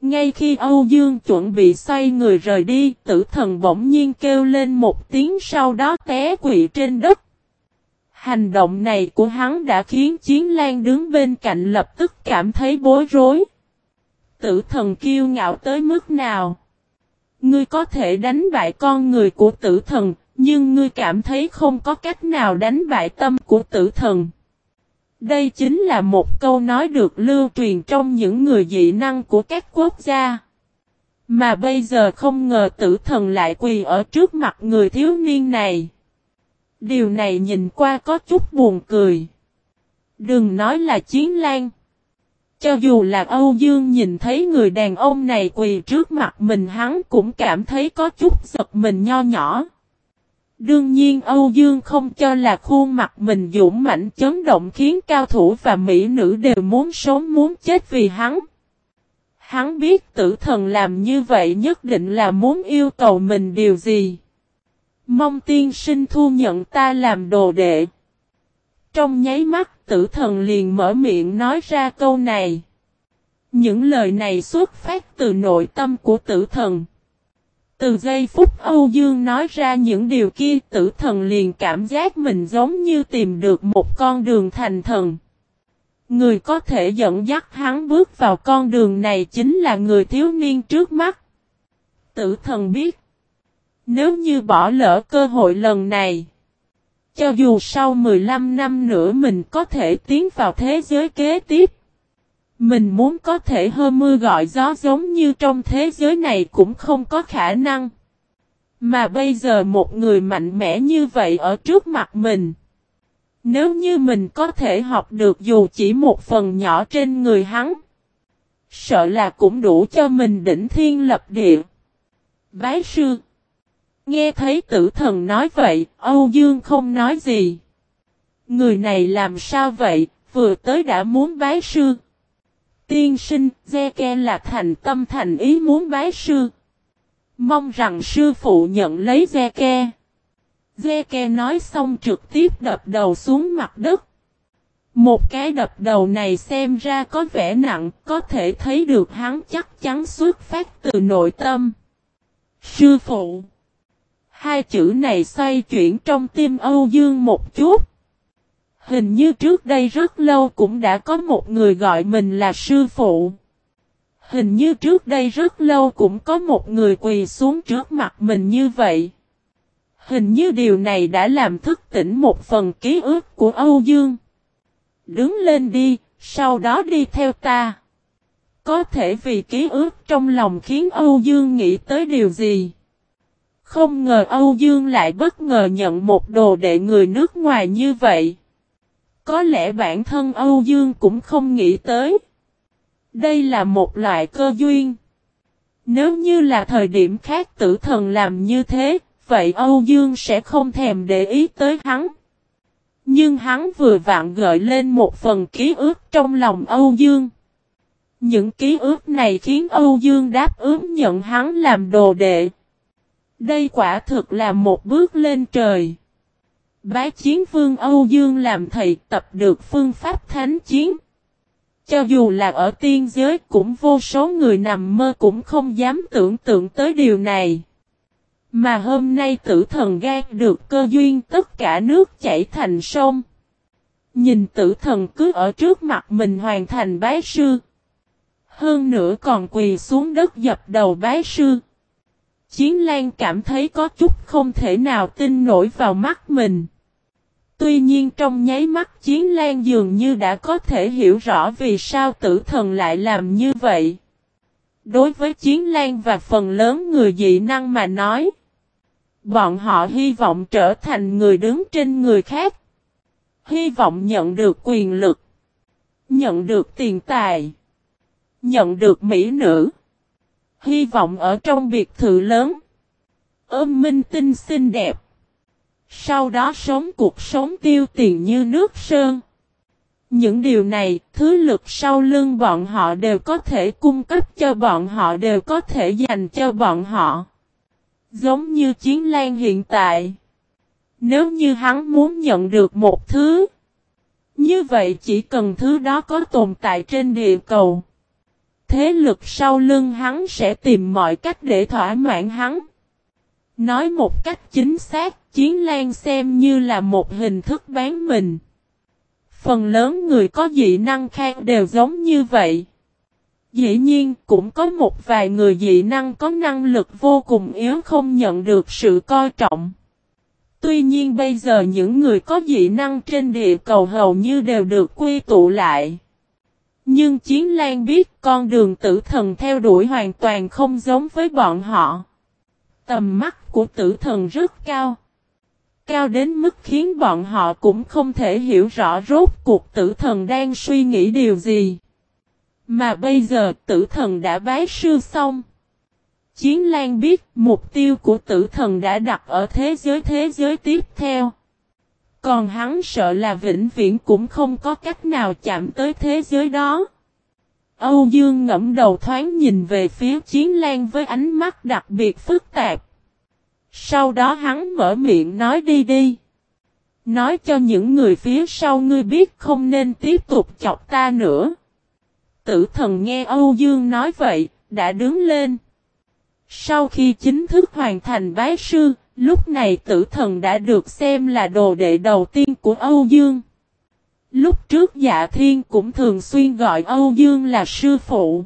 Ngay khi Âu Dương chuẩn bị xoay người rời đi, tử thần bỗng nhiên kêu lên một tiếng sau đó té quỵ trên đất. Hành động này của hắn đã khiến Chiến Lan đứng bên cạnh lập tức cảm thấy bối rối. Tử thần kiêu ngạo tới mức nào? Ngươi có thể đánh bại con người của tử thần, nhưng ngươi cảm thấy không có cách nào đánh bại tâm của tử thần. Đây chính là một câu nói được lưu truyền trong những người dị năng của các quốc gia. Mà bây giờ không ngờ tử thần lại quỳ ở trước mặt người thiếu niên này. Điều này nhìn qua có chút buồn cười. Đừng nói là chiến lan. Cho dù là Âu Dương nhìn thấy người đàn ông này quỳ trước mặt mình hắn cũng cảm thấy có chút giật mình nho nhỏ. Đương nhiên Âu Dương không cho là khuôn mặt mình dũng mạnh chấn động khiến cao thủ và mỹ nữ đều muốn sống muốn chết vì hắn. Hắn biết tử thần làm như vậy nhất định là muốn yêu cầu mình điều gì. Mong tiên sinh thu nhận ta làm đồ đệ. Trong nháy mắt tử thần liền mở miệng nói ra câu này. Những lời này xuất phát từ nội tâm của tử thần. Từ giây phút Âu Dương nói ra những điều kia, tử thần liền cảm giác mình giống như tìm được một con đường thành thần. Người có thể dẫn dắt hắn bước vào con đường này chính là người thiếu niên trước mắt. Tử thần biết. Nếu như bỏ lỡ cơ hội lần này. Cho dù sau 15 năm nữa mình có thể tiến vào thế giới kế tiếp. Mình muốn có thể hơ mưa gọi gió giống như trong thế giới này cũng không có khả năng. Mà bây giờ một người mạnh mẽ như vậy ở trước mặt mình. Nếu như mình có thể học được dù chỉ một phần nhỏ trên người hắn. Sợ là cũng đủ cho mình đỉnh thiên lập địa. Bái sư. Nghe thấy tử thần nói vậy, Âu Dương không nói gì. Người này làm sao vậy, vừa tới đã muốn bái sư. Tiên sinh, Zeke là thành tâm thành ý muốn bái sư. Mong rằng sư phụ nhận lấy Zeke. Zeke nói xong trực tiếp đập đầu xuống mặt đất. Một cái đập đầu này xem ra có vẻ nặng, có thể thấy được hắn chắc chắn xuất phát từ nội tâm. Sư phụ Hai chữ này xoay chuyển trong tim Âu Dương một chút. Hình như trước đây rất lâu cũng đã có một người gọi mình là sư phụ. Hình như trước đây rất lâu cũng có một người quỳ xuống trước mặt mình như vậy. Hình như điều này đã làm thức tỉnh một phần ký ức của Âu Dương. Đứng lên đi, sau đó đi theo ta. Có thể vì ký ức trong lòng khiến Âu Dương nghĩ tới điều gì. Không ngờ Âu Dương lại bất ngờ nhận một đồ đệ người nước ngoài như vậy. Có lẽ bản thân Âu Dương cũng không nghĩ tới. Đây là một loại cơ duyên. Nếu như là thời điểm khác tử thần làm như thế, vậy Âu Dương sẽ không thèm để ý tới hắn. Nhưng hắn vừa vặn gợi lên một phần ký ức trong lòng Âu Dương. Những ký ức này khiến Âu Dương đáp ứng nhận hắn làm đồ đệ. Đây quả thực là một bước lên trời. Bái chiến vương Âu Dương làm thầy tập được phương pháp thánh chiến. Cho dù là ở tiên giới cũng vô số người nằm mơ cũng không dám tưởng tượng tới điều này. Mà hôm nay tử thần gan được cơ duyên tất cả nước chảy thành sông. Nhìn tử thần cứ ở trước mặt mình hoàn thành bái sư. Hơn nữa còn quỳ xuống đất dập đầu bái sư. Chiến Lan cảm thấy có chút không thể nào tin nổi vào mắt mình. Tuy nhiên trong nháy mắt Chiến Lan dường như đã có thể hiểu rõ vì sao tử thần lại làm như vậy. Đối với Chiến Lan và phần lớn người dị năng mà nói, bọn họ hy vọng trở thành người đứng trên người khác. Hy vọng nhận được quyền lực, nhận được tiền tài, nhận được mỹ nữ. Hy vọng ở trong biệt thự lớn, ôm minh tinh xinh đẹp. Sau đó sống cuộc sống tiêu tiền như nước sơn. Những điều này, thứ lực sau lưng bọn họ đều có thể cung cấp cho bọn họ đều có thể dành cho bọn họ. Giống như chiến lan hiện tại. Nếu như hắn muốn nhận được một thứ, như vậy chỉ cần thứ đó có tồn tại trên địa cầu. Thế lực sau lưng hắn sẽ tìm mọi cách để thỏa mãn hắn. Nói một cách chính xác, chiến lan xem như là một hình thức bán mình. Phần lớn người có dị năng khác đều giống như vậy. Dĩ nhiên cũng có một vài người dị năng có năng lực vô cùng yếu không nhận được sự coi trọng. Tuy nhiên bây giờ những người có dị năng trên địa cầu hầu như đều được quy tụ lại. Nhưng Chiến Lan biết con đường tử thần theo đuổi hoàn toàn không giống với bọn họ. Tầm mắt của tử thần rất cao. Cao đến mức khiến bọn họ cũng không thể hiểu rõ rốt cuộc tử thần đang suy nghĩ điều gì. Mà bây giờ tử thần đã bái sư xong. Chiến Lan biết mục tiêu của tử thần đã đặt ở thế giới thế giới tiếp theo. Còn hắn sợ là vĩnh viễn cũng không có cách nào chạm tới thế giới đó. Âu Dương ngẫm đầu thoáng nhìn về phía Chiến Lan với ánh mắt đặc biệt phức tạp. Sau đó hắn mở miệng nói đi đi. Nói cho những người phía sau ngươi biết không nên tiếp tục chọc ta nữa. Tử thần nghe Âu Dương nói vậy, đã đứng lên. Sau khi chính thức hoàn thành bái sư, lúc này tử thần đã được xem là đồ đệ đầu tiên của Âu Dương. Lúc trước dạ thiên cũng thường xuyên gọi Âu Dương là sư phụ.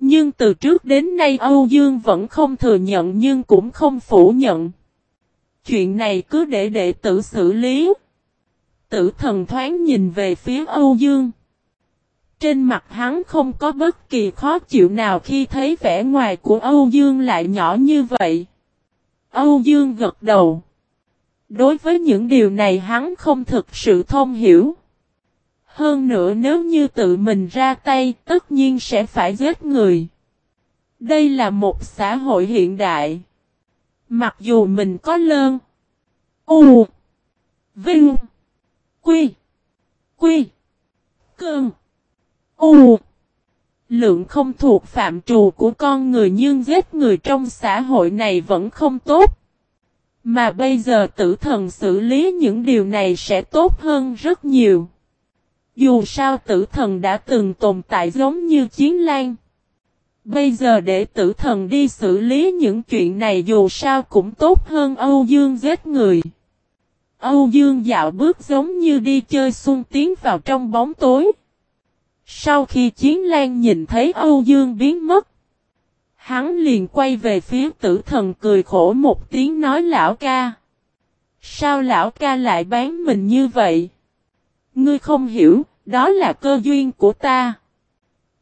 Nhưng từ trước đến nay Âu Dương vẫn không thừa nhận nhưng cũng không phủ nhận. Chuyện này cứ để đệ tử xử lý. Tử thần thoáng nhìn về phía Âu Dương. Trên mặt hắn không có bất kỳ khó chịu nào khi thấy vẻ ngoài của Âu Dương lại nhỏ như vậy. Âu Dương gật đầu. Đối với những điều này hắn không thực sự thông hiểu. Hơn nữa nếu như tự mình ra tay, tất nhiên sẽ phải giết người. Đây là một xã hội hiện đại. Mặc dù mình có lơn. U. Vinh. Quy. Quy. Cơn. U. Lượng không thuộc phạm trù của con người nhưng giết người trong xã hội này vẫn không tốt. Mà bây giờ tử thần xử lý những điều này sẽ tốt hơn rất nhiều. Dù sao tử thần đã từng tồn tại giống như chiến lan. Bây giờ để tử thần đi xử lý những chuyện này dù sao cũng tốt hơn Âu Dương giết người. Âu Dương dạo bước giống như đi chơi xuân tiến vào trong bóng tối. Sau khi Chiến Lan nhìn thấy Âu Dương biến mất, hắn liền quay về phía tử thần cười khổ một tiếng nói lão ca. Sao lão ca lại bán mình như vậy? Ngươi không hiểu, đó là cơ duyên của ta.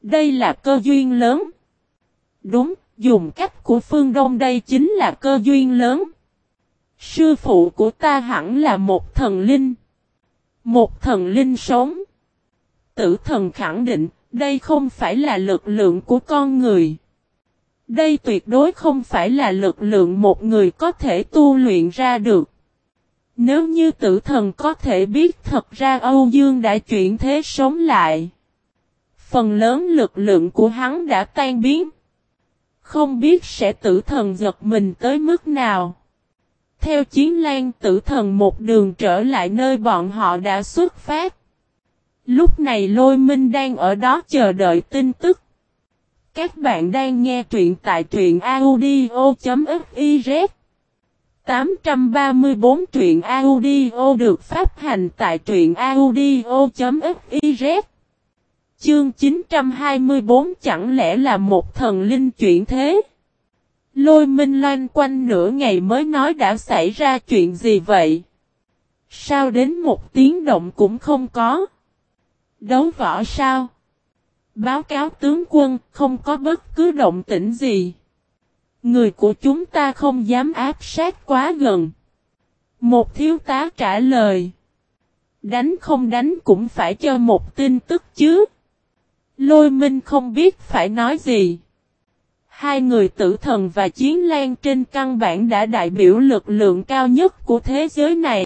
Đây là cơ duyên lớn. Đúng, dùng cách của phương Đông đây chính là cơ duyên lớn. Sư phụ của ta hẳn là một thần linh. Một thần linh sống. Tử thần khẳng định, đây không phải là lực lượng của con người. Đây tuyệt đối không phải là lực lượng một người có thể tu luyện ra được. Nếu như tử thần có thể biết thật ra Âu Dương đã chuyển thế sống lại. Phần lớn lực lượng của hắn đã tan biến. Không biết sẽ tử thần giật mình tới mức nào. Theo chiến lan tử thần một đường trở lại nơi bọn họ đã xuất phát. Lúc này lôi minh đang ở đó chờ đợi tin tức. Các bạn đang nghe truyện tại truyện audio.fiz 834 truyện audio được phát hành tại truyện audio.fiz Chương 924 chẳng lẽ là một thần linh chuyển thế? Lôi minh loan quanh nửa ngày mới nói đã xảy ra chuyện gì vậy? Sao đến một tiếng động cũng không có? Đấu võ sao? Báo cáo tướng quân, không có bất cứ động tĩnh gì. Người của chúng ta không dám áp sát quá gần. Một thiếu tá trả lời. Đánh không đánh cũng phải cho một tin tức chứ. Lôi minh không biết phải nói gì. Hai người tử thần và chiến lan trên căn bản đã đại biểu lực lượng cao nhất của thế giới này.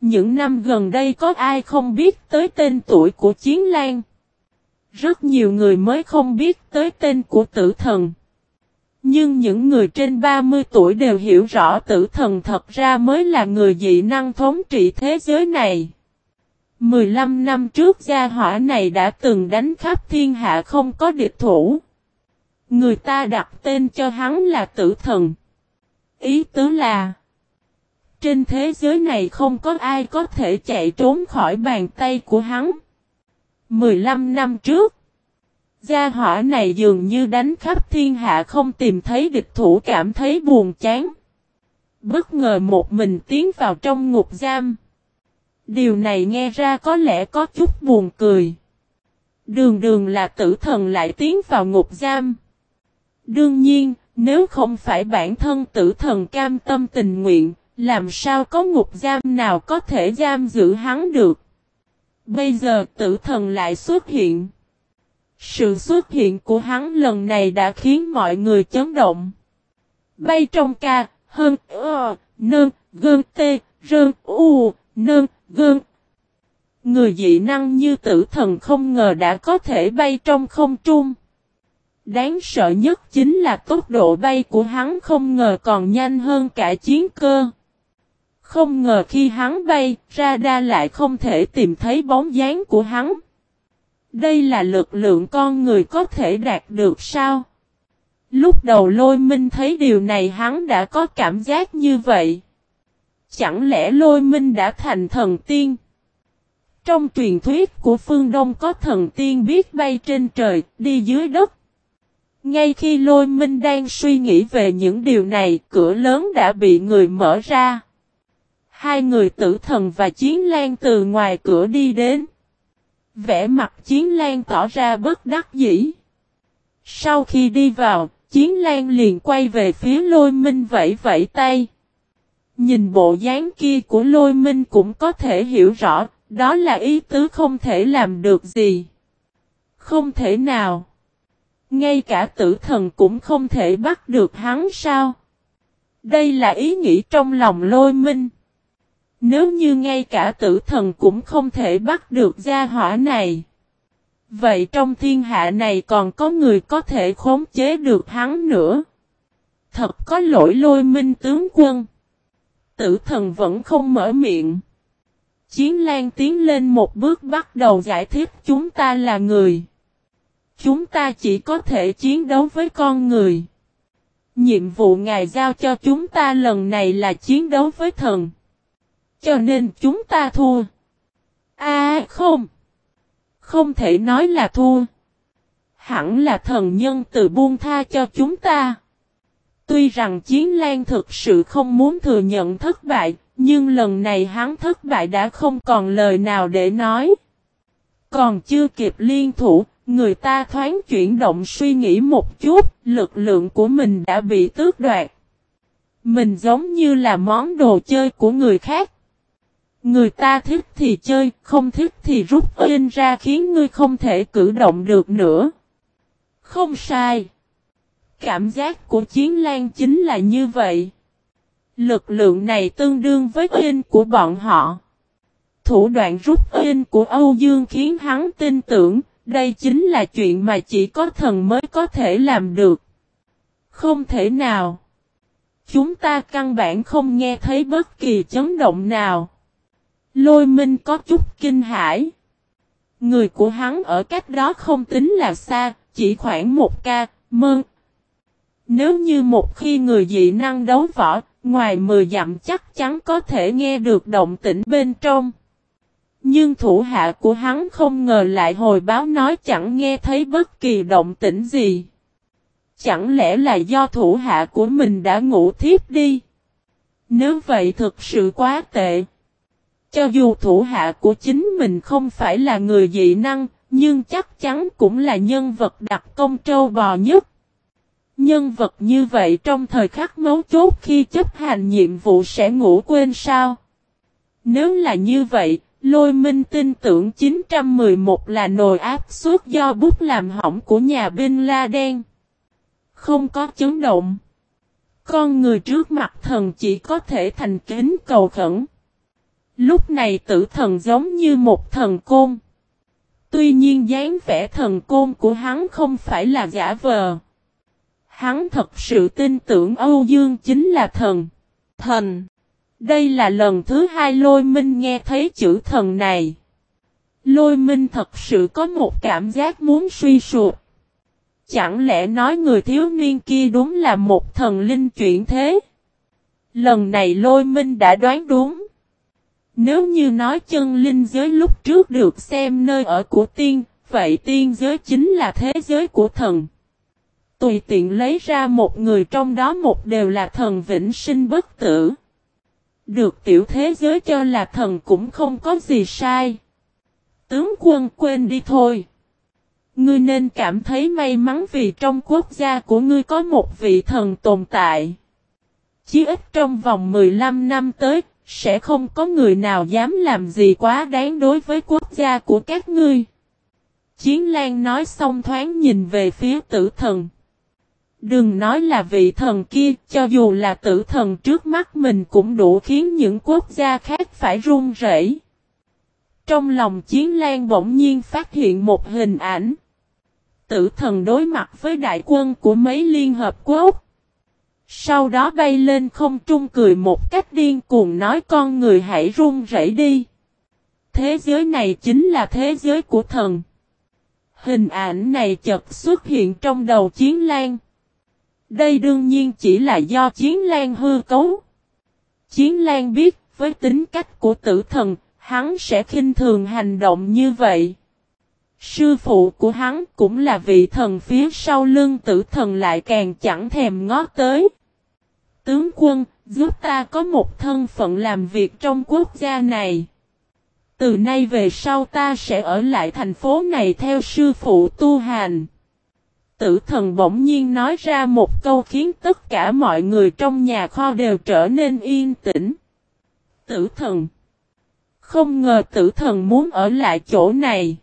Những năm gần đây có ai không biết tới tên tuổi của chiến lan. Rất nhiều người mới không biết tới tên của tử thần. Nhưng những người trên 30 tuổi đều hiểu rõ tử thần thật ra mới là người dị năng thống trị thế giới này. 15 năm trước gia hỏa này đã từng đánh khắp thiên hạ không có địch thủ. Người ta đặt tên cho hắn là tử thần. Ý tứ là trên thế giới này không có ai có thể chạy trốn khỏi bàn tay của hắn. 15 năm trước Gia hỏa này dường như đánh khắp thiên hạ không tìm thấy địch thủ cảm thấy buồn chán. Bất ngờ một mình tiến vào trong ngục giam. Điều này nghe ra có lẽ có chút buồn cười. Đường đường là tử thần lại tiến vào ngục giam. Đương nhiên, nếu không phải bản thân tử thần cam tâm tình nguyện, làm sao có ngục giam nào có thể giam giữ hắn được. Bây giờ tử thần lại xuất hiện. Sự xuất hiện của hắn lần này đã khiến mọi người chấn động. Bay trong ca, hơn, ơ, nương, gương tê, rơn, u, nương, gương. Người dị năng như tử thần không ngờ đã có thể bay trong không trung. Đáng sợ nhất chính là tốc độ bay của hắn không ngờ còn nhanh hơn cả chiến cơ. Không ngờ khi hắn bay, radar lại không thể tìm thấy bóng dáng của hắn. Đây là lực lượng con người có thể đạt được sao? Lúc đầu lôi minh thấy điều này hắn đã có cảm giác như vậy. Chẳng lẽ lôi minh đã thành thần tiên? Trong truyền thuyết của phương Đông có thần tiên biết bay trên trời, đi dưới đất. Ngay khi lôi minh đang suy nghĩ về những điều này, cửa lớn đã bị người mở ra. Hai người tử thần và chiến lan từ ngoài cửa đi đến. Vẽ mặt chiến lan tỏ ra bất đắc dĩ. Sau khi đi vào, Chiến Lan liền quay về phía lôi minh vẫy vẫy tay. Nhìn bộ dáng kia của lôi minh cũng có thể hiểu rõ, đó là ý tứ không thể làm được gì. Không thể nào. Ngay cả tử thần cũng không thể bắt được hắn sao? Đây là ý nghĩ trong lòng lôi minh. Nếu như ngay cả tử thần cũng không thể bắt được gia hỏa này. Vậy trong thiên hạ này còn có người có thể khống chế được hắn nữa. Thật có lỗi lôi minh tướng quân. Tử thần vẫn không mở miệng. Chiến lan tiến lên một bước bắt đầu giải thích chúng ta là người. Chúng ta chỉ có thể chiến đấu với con người. Nhiệm vụ ngài giao cho chúng ta lần này là chiến đấu với thần. Cho nên chúng ta thua. À không. Không thể nói là thua. Hẳn là thần nhân từ buông tha cho chúng ta. Tuy rằng Chiến Lan thực sự không muốn thừa nhận thất bại, nhưng lần này hắn thất bại đã không còn lời nào để nói. Còn chưa kịp liên thủ, người ta thoáng chuyển động suy nghĩ một chút, lực lượng của mình đã bị tước đoạt. Mình giống như là món đồ chơi của người khác. Người ta thích thì chơi, không thích thì rút in ra khiến ngươi không thể cử động được nữa. Không sai. Cảm giác của chiến lan chính là như vậy. Lực lượng này tương đương với in của bọn họ. Thủ đoạn rút in của Âu Dương khiến hắn tin tưởng, đây chính là chuyện mà chỉ có thần mới có thể làm được. Không thể nào. Chúng ta căn bản không nghe thấy bất kỳ chấn động nào. Lôi minh có chút kinh hãi. Người của hắn ở cách đó không tính là xa, chỉ khoảng một ca, mơ. Nếu như một khi người dị năng đấu võ, ngoài 10 dặm chắc chắn có thể nghe được động tĩnh bên trong. Nhưng thủ hạ của hắn không ngờ lại hồi báo nói chẳng nghe thấy bất kỳ động tĩnh gì. Chẳng lẽ là do thủ hạ của mình đã ngủ thiếp đi? Nếu vậy thực sự quá tệ. Cho dù thủ hạ của chính mình không phải là người dị năng, nhưng chắc chắn cũng là nhân vật đặc công trâu bò nhất. Nhân vật như vậy trong thời khắc mấu chốt khi chấp hành nhiệm vụ sẽ ngủ quên sao? Nếu là như vậy, lôi minh tin tưởng 911 là nồi áp suất do bút làm hỏng của nhà binh La Đen. Không có chấn động. Con người trước mặt thần chỉ có thể thành kính cầu khẩn. Lúc này tử thần giống như một thần côn. Tuy nhiên dáng vẻ thần côn của hắn không phải là giả vờ. Hắn thật sự tin tưởng Âu Dương chính là thần. Thần. Đây là lần thứ hai Lôi Minh nghe thấy chữ thần này. Lôi Minh thật sự có một cảm giác muốn suy sụp. Chẳng lẽ nói người thiếu niên kia đúng là một thần linh chuyển thế? Lần này Lôi Minh đã đoán đúng. Nếu như nói chân linh giới lúc trước được xem nơi ở của tiên, vậy tiên giới chính là thế giới của thần. Tùy tiện lấy ra một người trong đó một đều là thần vĩnh sinh bất tử. Được tiểu thế giới cho là thần cũng không có gì sai. Tướng quân quên đi thôi. Ngươi nên cảm thấy may mắn vì trong quốc gia của ngươi có một vị thần tồn tại. Chí ít trong vòng 15 năm tới, sẽ không có người nào dám làm gì quá đáng đối với quốc gia của các ngươi. Chiến Lan nói xong thoáng nhìn về phía tử thần. Đừng nói là vị thần kia, cho dù là tử thần trước mắt mình cũng đủ khiến những quốc gia khác phải run rẩy. Trong lòng Chiến Lan bỗng nhiên phát hiện một hình ảnh. Tử thần đối mặt với đại quân của mấy Liên Hợp Quốc. Sau đó bay lên không trung cười một cách điên cuồng nói con người hãy run rẩy đi. Thế giới này chính là thế giới của thần. Hình ảnh này chợt xuất hiện trong đầu Chiến Lan. Đây đương nhiên chỉ là do Chiến Lan hư cấu. Chiến Lan biết, với tính cách của tử thần, hắn sẽ khinh thường hành động như vậy. Sư phụ của hắn cũng là vị thần phía sau lưng tử thần lại càng chẳng thèm ngó tới. Tướng quân, giúp ta có một thân phận làm việc trong quốc gia này. Từ nay về sau ta sẽ ở lại thành phố này theo sư phụ tu hành. Tử thần bỗng nhiên nói ra một câu khiến tất cả mọi người trong nhà kho đều trở nên yên tĩnh. Tử thần. Không ngờ tử thần muốn ở lại chỗ này.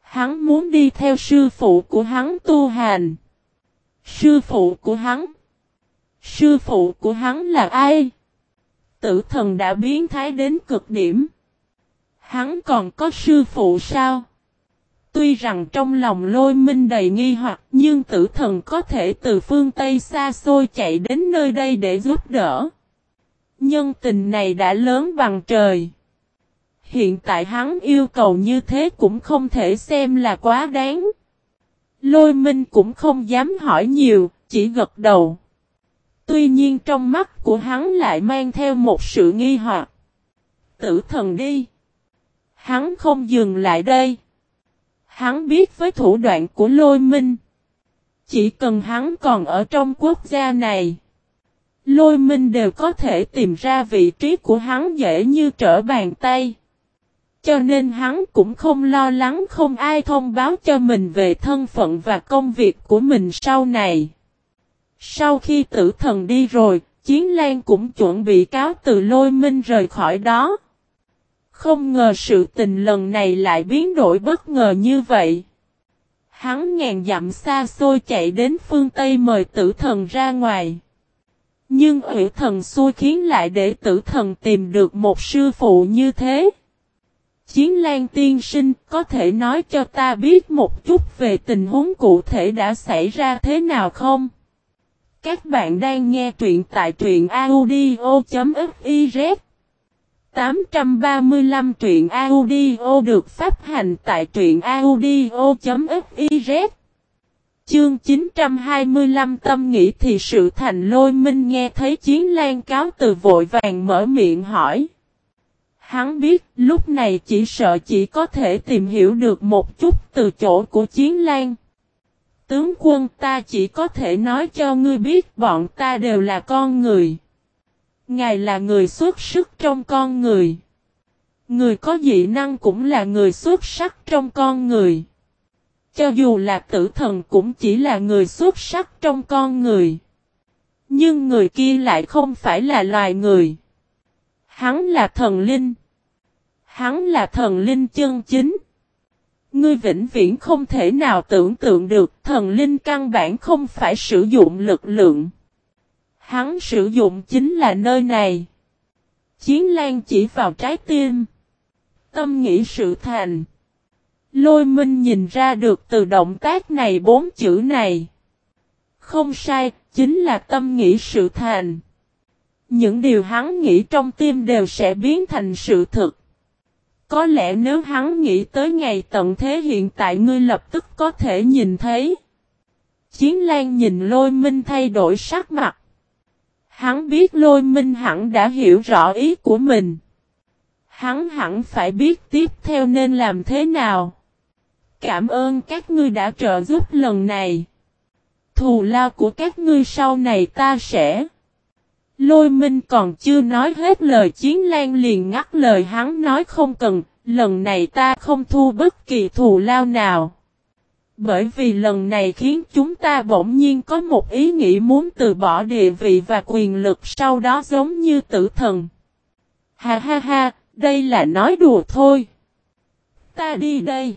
Hắn muốn đi theo sư phụ của hắn tu hành. Sư phụ của hắn. Sư phụ của hắn là ai? Tử thần đã biến thái đến cực điểm. Hắn còn có sư phụ sao? Tuy rằng trong lòng lôi minh đầy nghi hoặc nhưng tử thần có thể từ phương Tây xa xôi chạy đến nơi đây để giúp đỡ. Nhân tình này đã lớn bằng trời. Hiện tại hắn yêu cầu như thế cũng không thể xem là quá đáng. Lôi minh cũng không dám hỏi nhiều, chỉ gật đầu. Tuy nhiên trong mắt của hắn lại mang theo một sự nghi hoặc. Tử thần đi. Hắn không dừng lại đây. Hắn biết với thủ đoạn của lôi minh. Chỉ cần hắn còn ở trong quốc gia này. Lôi minh đều có thể tìm ra vị trí của hắn dễ như trở bàn tay. Cho nên hắn cũng không lo lắng không ai thông báo cho mình về thân phận và công việc của mình sau này. Sau khi tử thần đi rồi, Chiến Lan cũng chuẩn bị cáo từ lôi minh rời khỏi đó. Không ngờ sự tình lần này lại biến đổi bất ngờ như vậy. Hắn ngàn dặm xa xôi chạy đến phương Tây mời tử thần ra ngoài. Nhưng ủy thần xui khiến lại để tử thần tìm được một sư phụ như thế. Chiến lan tiên sinh có thể nói cho ta biết một chút về tình huống cụ thể đã xảy ra thế nào không? Các bạn đang nghe truyện tại truyện audio.fiz 835 truyện audio được phát hành tại truyện audio.fiz Chương 925 tâm nghĩ thì sự thành lôi minh nghe thấy chiến lan cáo từ vội vàng mở miệng hỏi. Hắn biết, lúc này chỉ sợ chỉ có thể tìm hiểu được một chút từ chỗ của chiến lan. Tướng quân, ta chỉ có thể nói cho ngươi biết bọn ta đều là con người. Ngài là người xuất sắc trong con người. Người có dị năng cũng là người xuất sắc trong con người. Cho dù là tử thần cũng chỉ là người xuất sắc trong con người. Nhưng người kia lại không phải là loài người. Hắn là thần linh. Hắn là thần linh chân chính. Ngươi vĩnh viễn không thể nào tưởng tượng được thần linh căn bản không phải sử dụng lực lượng. Hắn sử dụng chính là nơi này. Chiến lan chỉ vào trái tim. Tâm nghĩ sự thành. Lôi minh nhìn ra được từ động tác này bốn chữ này. Không sai, chính là tâm nghĩ sự thành. Những điều hắn nghĩ trong tim đều sẽ biến thành sự thực. Có lẽ nếu hắn nghĩ tới ngày tận thế hiện tại ngươi lập tức có thể nhìn thấy. Chiến Lan nhìn lôi minh thay đổi sắc mặt. Hắn biết lôi minh hẳn đã hiểu rõ ý của mình. Hắn hẳn phải biết tiếp theo nên làm thế nào. Cảm ơn các ngươi đã trợ giúp lần này. Thù lao của các ngươi sau này ta sẽ. Lôi minh còn chưa nói hết lời chiến lan liền ngắt lời hắn nói không cần, lần này ta không thu bất kỳ thù lao nào. Bởi vì lần này khiến chúng ta bỗng nhiên có một ý nghĩ muốn từ bỏ địa vị và quyền lực sau đó giống như tử thần. Ha ha ha, đây là nói đùa thôi. Ta đi đây.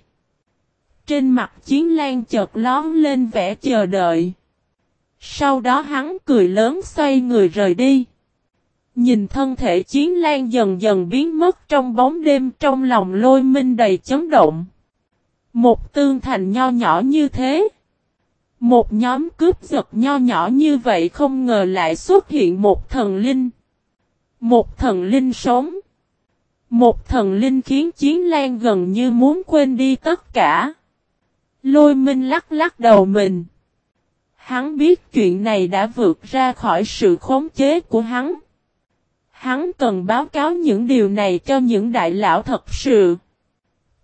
Trên mặt chiến lan chợt lón lên vẻ chờ đợi. Sau đó hắn cười lớn xoay người rời đi. Nhìn thân thể chiến lan dần dần biến mất trong bóng đêm trong lòng lôi minh đầy chấn động. Một tương thành nho nhỏ như thế. Một nhóm cướp giật nho nhỏ như vậy không ngờ lại xuất hiện một thần linh. Một thần linh sống. Một thần linh khiến chiến lan gần như muốn quên đi tất cả. Lôi minh lắc lắc đầu mình. Hắn biết chuyện này đã vượt ra khỏi sự khống chế của hắn. Hắn cần báo cáo những điều này cho những đại lão thật sự.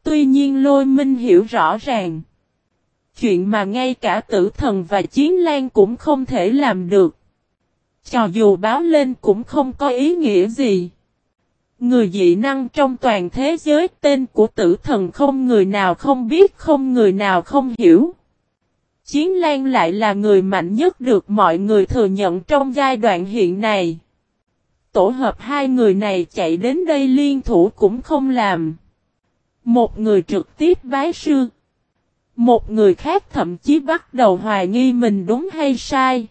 Tuy nhiên lôi minh hiểu rõ ràng. Chuyện mà ngay cả tử thần và chiến lan cũng không thể làm được. Cho dù báo lên cũng không có ý nghĩa gì. Người dị năng trong toàn thế giới tên của tử thần không người nào không biết, không người nào không hiểu. Chiến Lan lại là người mạnh nhất được mọi người thừa nhận trong giai đoạn hiện này. Tổ hợp hai người này chạy đến đây liên thủ cũng không làm. Một người trực tiếp bái sư. Một người khác thậm chí bắt đầu hoài nghi mình đúng hay sai.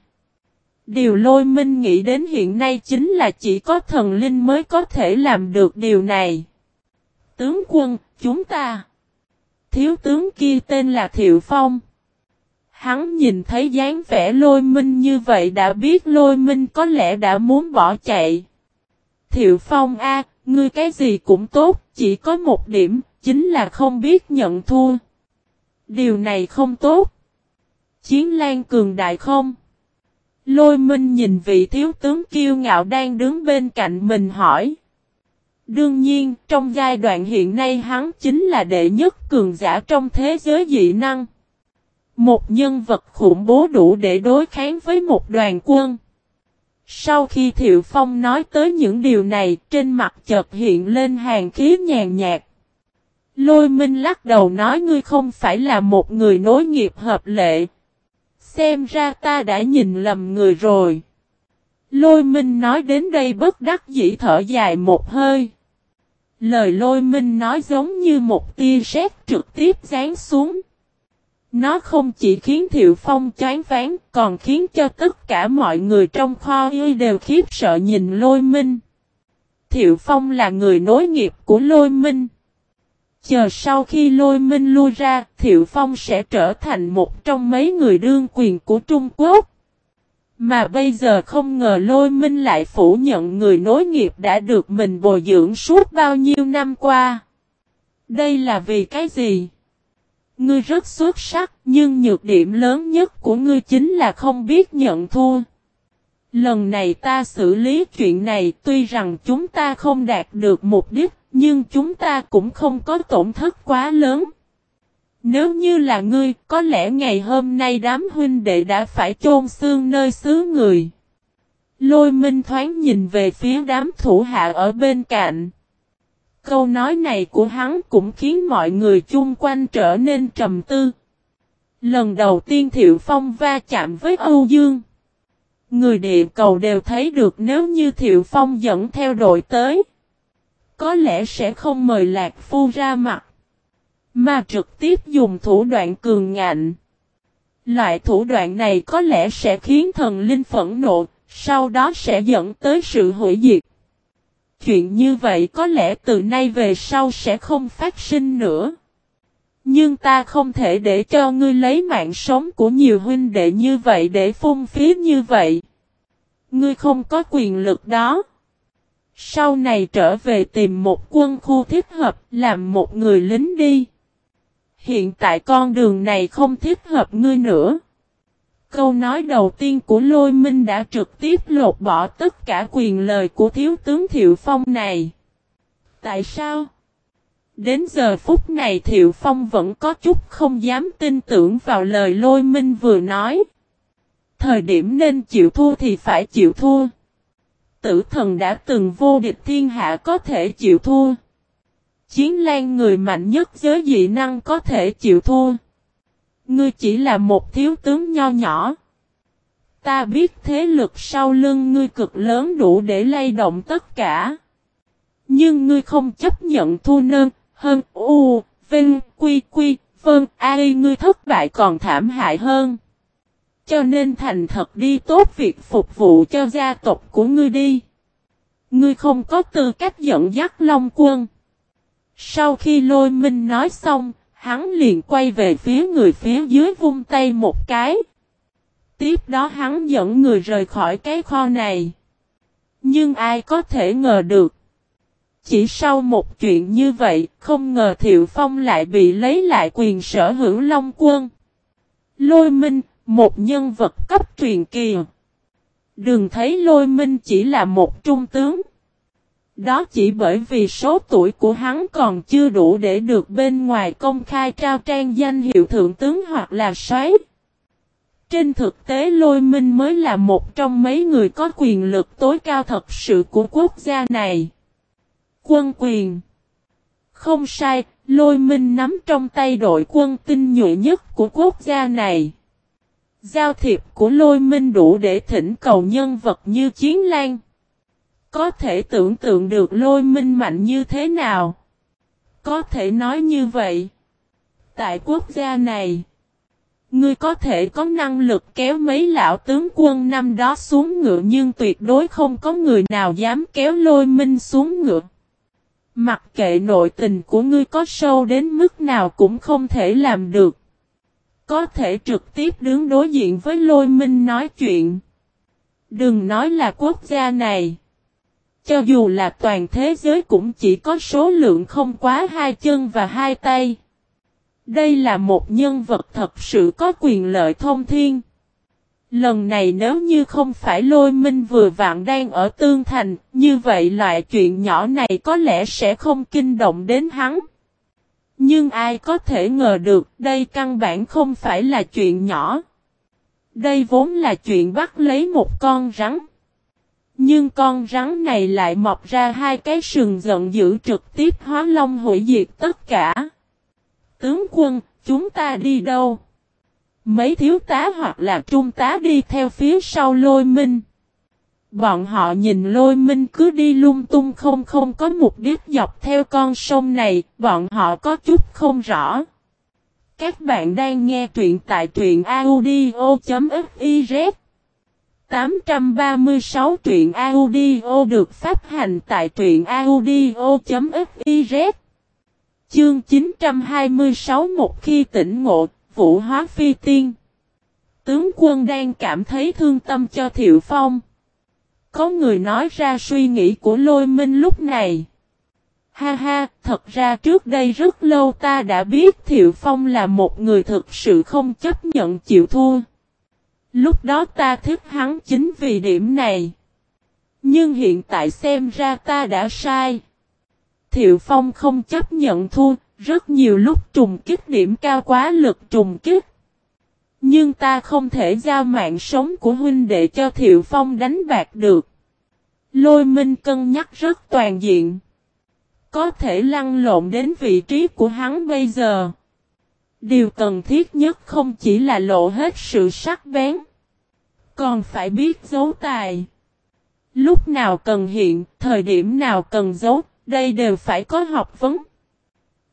Điều lôi minh nghĩ đến hiện nay chính là chỉ có thần linh mới có thể làm được điều này. Tướng quân, chúng ta. Thiếu tướng kia tên là Thiệu Phong. Hắn nhìn thấy dáng vẻ lôi minh như vậy đã biết lôi minh có lẽ đã muốn bỏ chạy. Thiệu Phong A, ngươi cái gì cũng tốt, chỉ có một điểm, chính là không biết nhận thua. Điều này không tốt. Chiến lan cường đại không? Lôi minh nhìn vị thiếu tướng kiêu ngạo đang đứng bên cạnh mình hỏi. Đương nhiên, trong giai đoạn hiện nay hắn chính là đệ nhất cường giả trong thế giới dị năng. Một nhân vật khủng bố đủ để đối kháng với một đoàn quân. Sau khi Thiệu Phong nói tới những điều này, trên mặt chợt hiện lên hàng khí nhàn nhạt. Lôi Minh lắc đầu nói ngươi không phải là một người nối nghiệp hợp lệ. Xem ra ta đã nhìn lầm người rồi. Lôi Minh nói đến đây bất đắc dĩ thở dài một hơi. Lời lôi Minh nói giống như một tia sét trực tiếp rán xuống. Nó không chỉ khiến Thiệu Phong chán phán, còn khiến cho tất cả mọi người trong kho y đều khiếp sợ nhìn lôi minh. Thiệu Phong là người nối nghiệp của lôi minh. Chờ sau khi lôi minh lui ra, Thiệu Phong sẽ trở thành một trong mấy người đương quyền của Trung Quốc. Mà bây giờ không ngờ lôi minh lại phủ nhận người nối nghiệp đã được mình bồi dưỡng suốt bao nhiêu năm qua. Đây là vì cái gì? Ngươi rất xuất sắc, nhưng nhược điểm lớn nhất của ngươi chính là không biết nhận thua. Lần này ta xử lý chuyện này tuy rằng chúng ta không đạt được mục đích, nhưng chúng ta cũng không có tổn thất quá lớn. Nếu như là ngươi, có lẽ ngày hôm nay đám huynh đệ đã phải chôn xương nơi xứ người. Lôi minh thoáng nhìn về phía đám thủ hạ ở bên cạnh. Câu nói này của hắn cũng khiến mọi người chung quanh trở nên trầm tư. Lần đầu tiên Thiệu Phong va chạm với Âu Dương. Người địa cầu đều thấy được nếu như Thiệu Phong dẫn theo đội tới. Có lẽ sẽ không mời Lạc Phu ra mặt. Mà trực tiếp dùng thủ đoạn cường ngạnh. Loại thủ đoạn này có lẽ sẽ khiến thần linh phẫn nộ, sau đó sẽ dẫn tới sự hủy diệt. Chuyện như vậy có lẽ từ nay về sau sẽ không phát sinh nữa. Nhưng ta không thể để cho ngươi lấy mạng sống của nhiều huynh đệ như vậy để phung phí như vậy. Ngươi không có quyền lực đó. Sau này trở về tìm một quân khu thích hợp, làm một người lính đi. Hiện tại con đường này không thích hợp ngươi nữa. Câu nói đầu tiên của Lôi Minh đã trực tiếp lột bỏ tất cả quyền lời của thiếu tướng Thiệu Phong này. Tại sao? Đến giờ phút này Thiệu Phong vẫn có chút không dám tin tưởng vào lời Lôi Minh vừa nói. Thời điểm nên chịu thua thì phải chịu thua. Tử thần đã từng vô địch thiên hạ có thể chịu thua. Chiến lan người mạnh nhất giới dị năng có thể chịu thua. Ngươi chỉ là một thiếu tướng nho nhỏ. Ta biết thế lực sau lưng ngươi cực lớn đủ để lay động tất cả. Nhưng ngươi không chấp nhận thu nơn, hơn, u, vinh, quy, quy, vân ai ngươi thất bại còn thảm hại hơn. Cho nên thành thật đi tốt việc phục vụ cho gia tộc của ngươi đi. Ngươi không có tư cách dẫn dắt Long quân. Sau khi lôi minh nói xong, Hắn liền quay về phía người phía dưới vung tay một cái. Tiếp đó hắn dẫn người rời khỏi cái kho này. Nhưng ai có thể ngờ được. Chỉ sau một chuyện như vậy, không ngờ Thiệu Phong lại bị lấy lại quyền sở hữu Long Quân. Lôi Minh, một nhân vật cấp truyền kỳ. Đừng thấy Lôi Minh chỉ là một trung tướng. Đó chỉ bởi vì số tuổi của hắn còn chưa đủ để được bên ngoài công khai trao trang danh hiệu thượng tướng hoặc là xoáy. Trên thực tế Lôi Minh mới là một trong mấy người có quyền lực tối cao thật sự của quốc gia này. Quân quyền Không sai, Lôi Minh nắm trong tay đội quân tinh nhuệ nhất của quốc gia này. Giao thiệp của lôi minh đủ để thỉnh cầu nhân vật như Chiến Lan. Có thể tưởng tượng được lôi minh mạnh như thế nào. Có thể nói như vậy. Tại quốc gia này, ngươi có thể có năng lực kéo mấy lão tướng quân năm đó xuống ngựa nhưng tuyệt đối không có người nào dám kéo lôi minh xuống ngựa. Mặc kệ nội tình của ngươi có sâu đến mức nào cũng không thể làm được. Có thể trực tiếp đứng đối diện với lôi minh nói chuyện. Đừng nói là quốc gia này. Cho dù là toàn thế giới cũng chỉ có số lượng không quá hai chân và hai tay. Đây là một nhân vật thật sự có quyền lợi thông thiên. Lần này nếu như không phải lôi minh vừa vạn đang ở tương thành, như vậy loại chuyện nhỏ này có lẽ sẽ không kinh động đến hắn. Nhưng ai có thể ngờ được đây căn bản không phải là chuyện nhỏ. Đây vốn là chuyện bắt lấy một con rắn. Nhưng con rắn này lại mọc ra hai cái sừng giận dữ trực tiếp hóa long hủy diệt tất cả. Tướng quân, chúng ta đi đâu? Mấy thiếu tá hoặc là trung tá đi theo phía sau lôi minh. Bọn họ nhìn lôi minh cứ đi lung tung không không có mục đích dọc theo con sông này, bọn họ có chút không rõ. Các bạn đang nghe truyện tại truyện audio.fif 836 truyện audio được phát hành tại truyện audio.fiz Chương 926 một khi tỉnh ngộ, vũ hóa phi tiên. Tướng quân đang cảm thấy thương tâm cho Thiệu Phong. Có người nói ra suy nghĩ của lôi minh lúc này. Ha ha, thật ra trước đây rất lâu ta đã biết Thiệu Phong là một người thực sự không chấp nhận chịu thua. Lúc đó ta thích hắn chính vì điểm này. Nhưng hiện tại xem ra ta đã sai. Thiệu Phong không chấp nhận thua, rất nhiều lúc trùng kích điểm cao quá lực trùng kích. Nhưng ta không thể giao mạng sống của huynh đệ cho Thiệu Phong đánh bạc được. Lôi minh cân nhắc rất toàn diện. Có thể lăn lộn đến vị trí của hắn bây giờ. Điều cần thiết nhất không chỉ là lộ hết sự sắc bén. Còn phải biết giấu tài. Lúc nào cần hiện, thời điểm nào cần giấu, đây đều phải có học vấn.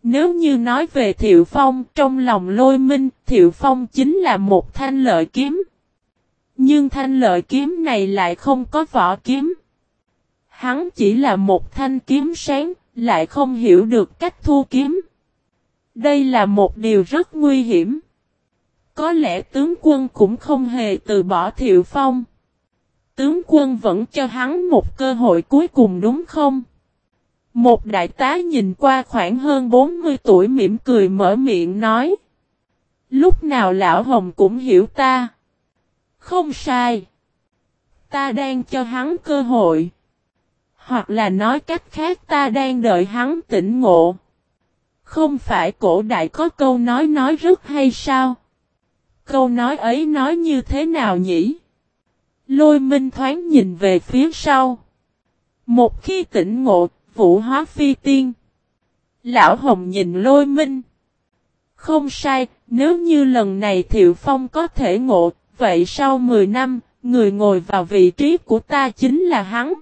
Nếu như nói về Thiệu Phong, trong lòng lôi minh, Thiệu Phong chính là một thanh lợi kiếm. Nhưng thanh lợi kiếm này lại không có vỏ kiếm. Hắn chỉ là một thanh kiếm sáng, lại không hiểu được cách thu kiếm. Đây là một điều rất nguy hiểm. Có lẽ tướng quân cũng không hề từ bỏ Thiệu Phong. Tướng quân vẫn cho hắn một cơ hội cuối cùng đúng không? Một đại tá nhìn qua khoảng hơn 40 tuổi mỉm cười mở miệng nói. Lúc nào lão hồng cũng hiểu ta. Không sai. Ta đang cho hắn cơ hội. Hoặc là nói cách khác, ta đang đợi hắn tỉnh ngộ. Không phải cổ đại có câu nói nói rất hay sao? Câu nói ấy nói như thế nào nhỉ? Lôi minh thoáng nhìn về phía sau. Một khi tỉnh ngộ, vũ hóa phi tiên. Lão Hồng nhìn lôi minh. Không sai, nếu như lần này Thiệu Phong có thể ngộ, vậy sau 10 năm, người ngồi vào vị trí của ta chính là hắn.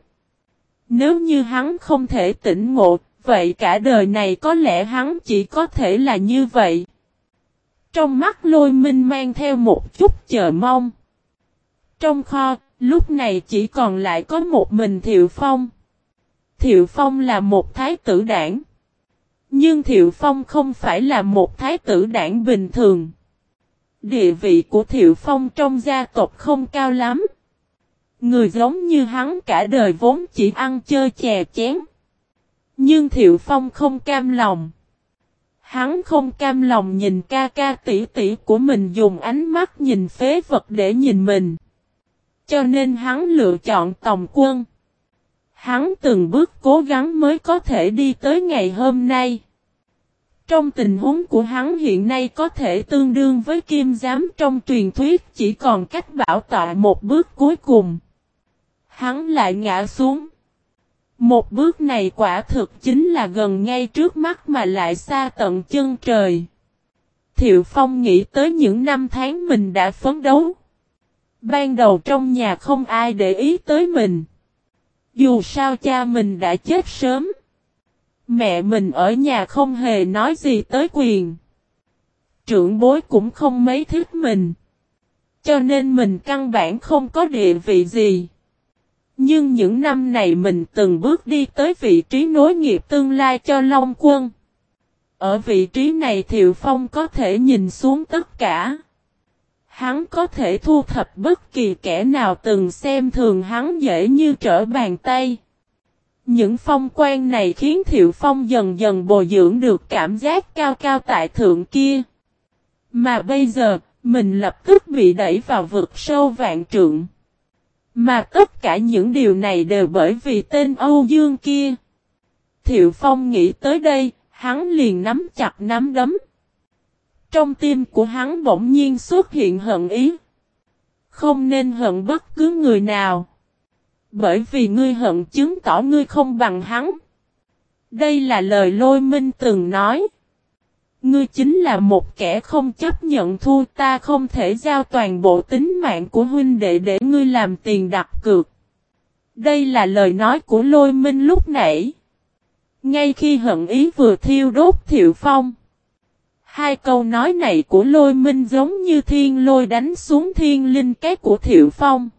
Nếu như hắn không thể tỉnh ngộ, vậy cả đời này có lẽ hắn chỉ có thể là như vậy. Trong mắt lôi minh mang theo một chút chờ mong. Trong kho, lúc này chỉ còn lại có một mình Thiệu Phong. Thiệu Phong là một thái tử đảng. Nhưng Thiệu Phong không phải là một thái tử đảng bình thường. Địa vị của Thiệu Phong trong gia tộc không cao lắm. Người giống như hắn cả đời vốn chỉ ăn chơi chè chén. Nhưng Thiệu Phong không cam lòng. Hắn không cam lòng nhìn ca ca tỷ tỷ của mình dùng ánh mắt nhìn phế vật để nhìn mình. Cho nên hắn lựa chọn tổng quân. Hắn từng bước cố gắng mới có thể đi tới ngày hôm nay. Trong tình huống của hắn hiện nay có thể tương đương với kim giám trong truyền thuyết chỉ còn cách bảo tọa một bước cuối cùng. Hắn lại ngã xuống. Một bước này quả thực chính là gần ngay trước mắt mà lại xa tận chân trời. Thiệu Phong nghĩ tới những năm tháng mình đã phấn đấu. Ban đầu trong nhà không ai để ý tới mình. Dù sao cha mình đã chết sớm. Mẹ mình ở nhà không hề nói gì tới quyền. Trưởng bối cũng không mấy thích mình. Cho nên mình căn bản không có địa vị gì. Nhưng những năm này mình từng bước đi tới vị trí nối nghiệp tương lai cho Long Quân. Ở vị trí này Thiệu Phong có thể nhìn xuống tất cả. Hắn có thể thu thập bất kỳ kẻ nào từng xem thường hắn dễ như trở bàn tay. Những phong quan này khiến Thiệu Phong dần dần bồi dưỡng được cảm giác cao cao tại thượng kia. Mà bây giờ, mình lập tức bị đẩy vào vực sâu vạn trượng. Mà tất cả những điều này đều bởi vì tên Âu Dương kia. Thiệu Phong nghĩ tới đây, hắn liền nắm chặt nắm đấm. Trong tim của hắn bỗng nhiên xuất hiện hận ý. Không nên hận bất cứ người nào. Bởi vì ngươi hận chứng tỏ ngươi không bằng hắn. Đây là lời lôi minh từng nói. Ngươi chính là một kẻ không chấp nhận thua ta không thể giao toàn bộ tính mạng của huynh đệ để ngươi làm tiền đặt cược. Đây là lời nói của lôi minh lúc nãy. Ngay khi hận ý vừa thiêu đốt thiệu phong. Hai câu nói này của lôi minh giống như thiên lôi đánh xuống thiên linh cái của thiệu phong.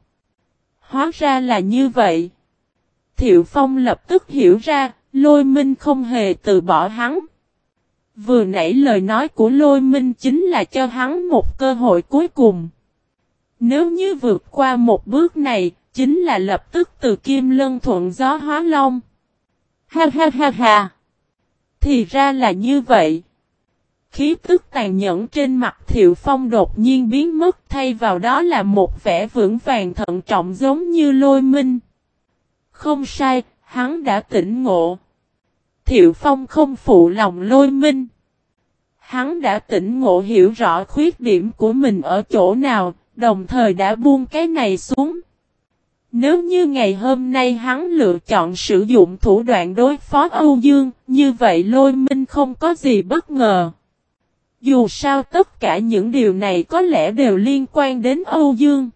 Hóa ra là như vậy. Thiệu phong lập tức hiểu ra, lôi minh không hề từ bỏ hắn. Vừa nãy lời nói của lôi minh chính là cho hắn một cơ hội cuối cùng. Nếu như vượt qua một bước này, chính là lập tức từ kim lân thuận gió hóa long. Ha ha ha ha. Thì ra là như vậy. Khí tức tàn nhẫn trên mặt Thiệu Phong đột nhiên biến mất thay vào đó là một vẻ vững vàng thận trọng giống như lôi minh. Không sai, hắn đã tỉnh ngộ. Thiệu Phong không phụ lòng lôi minh. Hắn đã tỉnh ngộ hiểu rõ khuyết điểm của mình ở chỗ nào, đồng thời đã buông cái này xuống. Nếu như ngày hôm nay hắn lựa chọn sử dụng thủ đoạn đối phó Âu Dương, như vậy lôi minh không có gì bất ngờ. Dù sao tất cả những điều này có lẽ đều liên quan đến Âu Dương.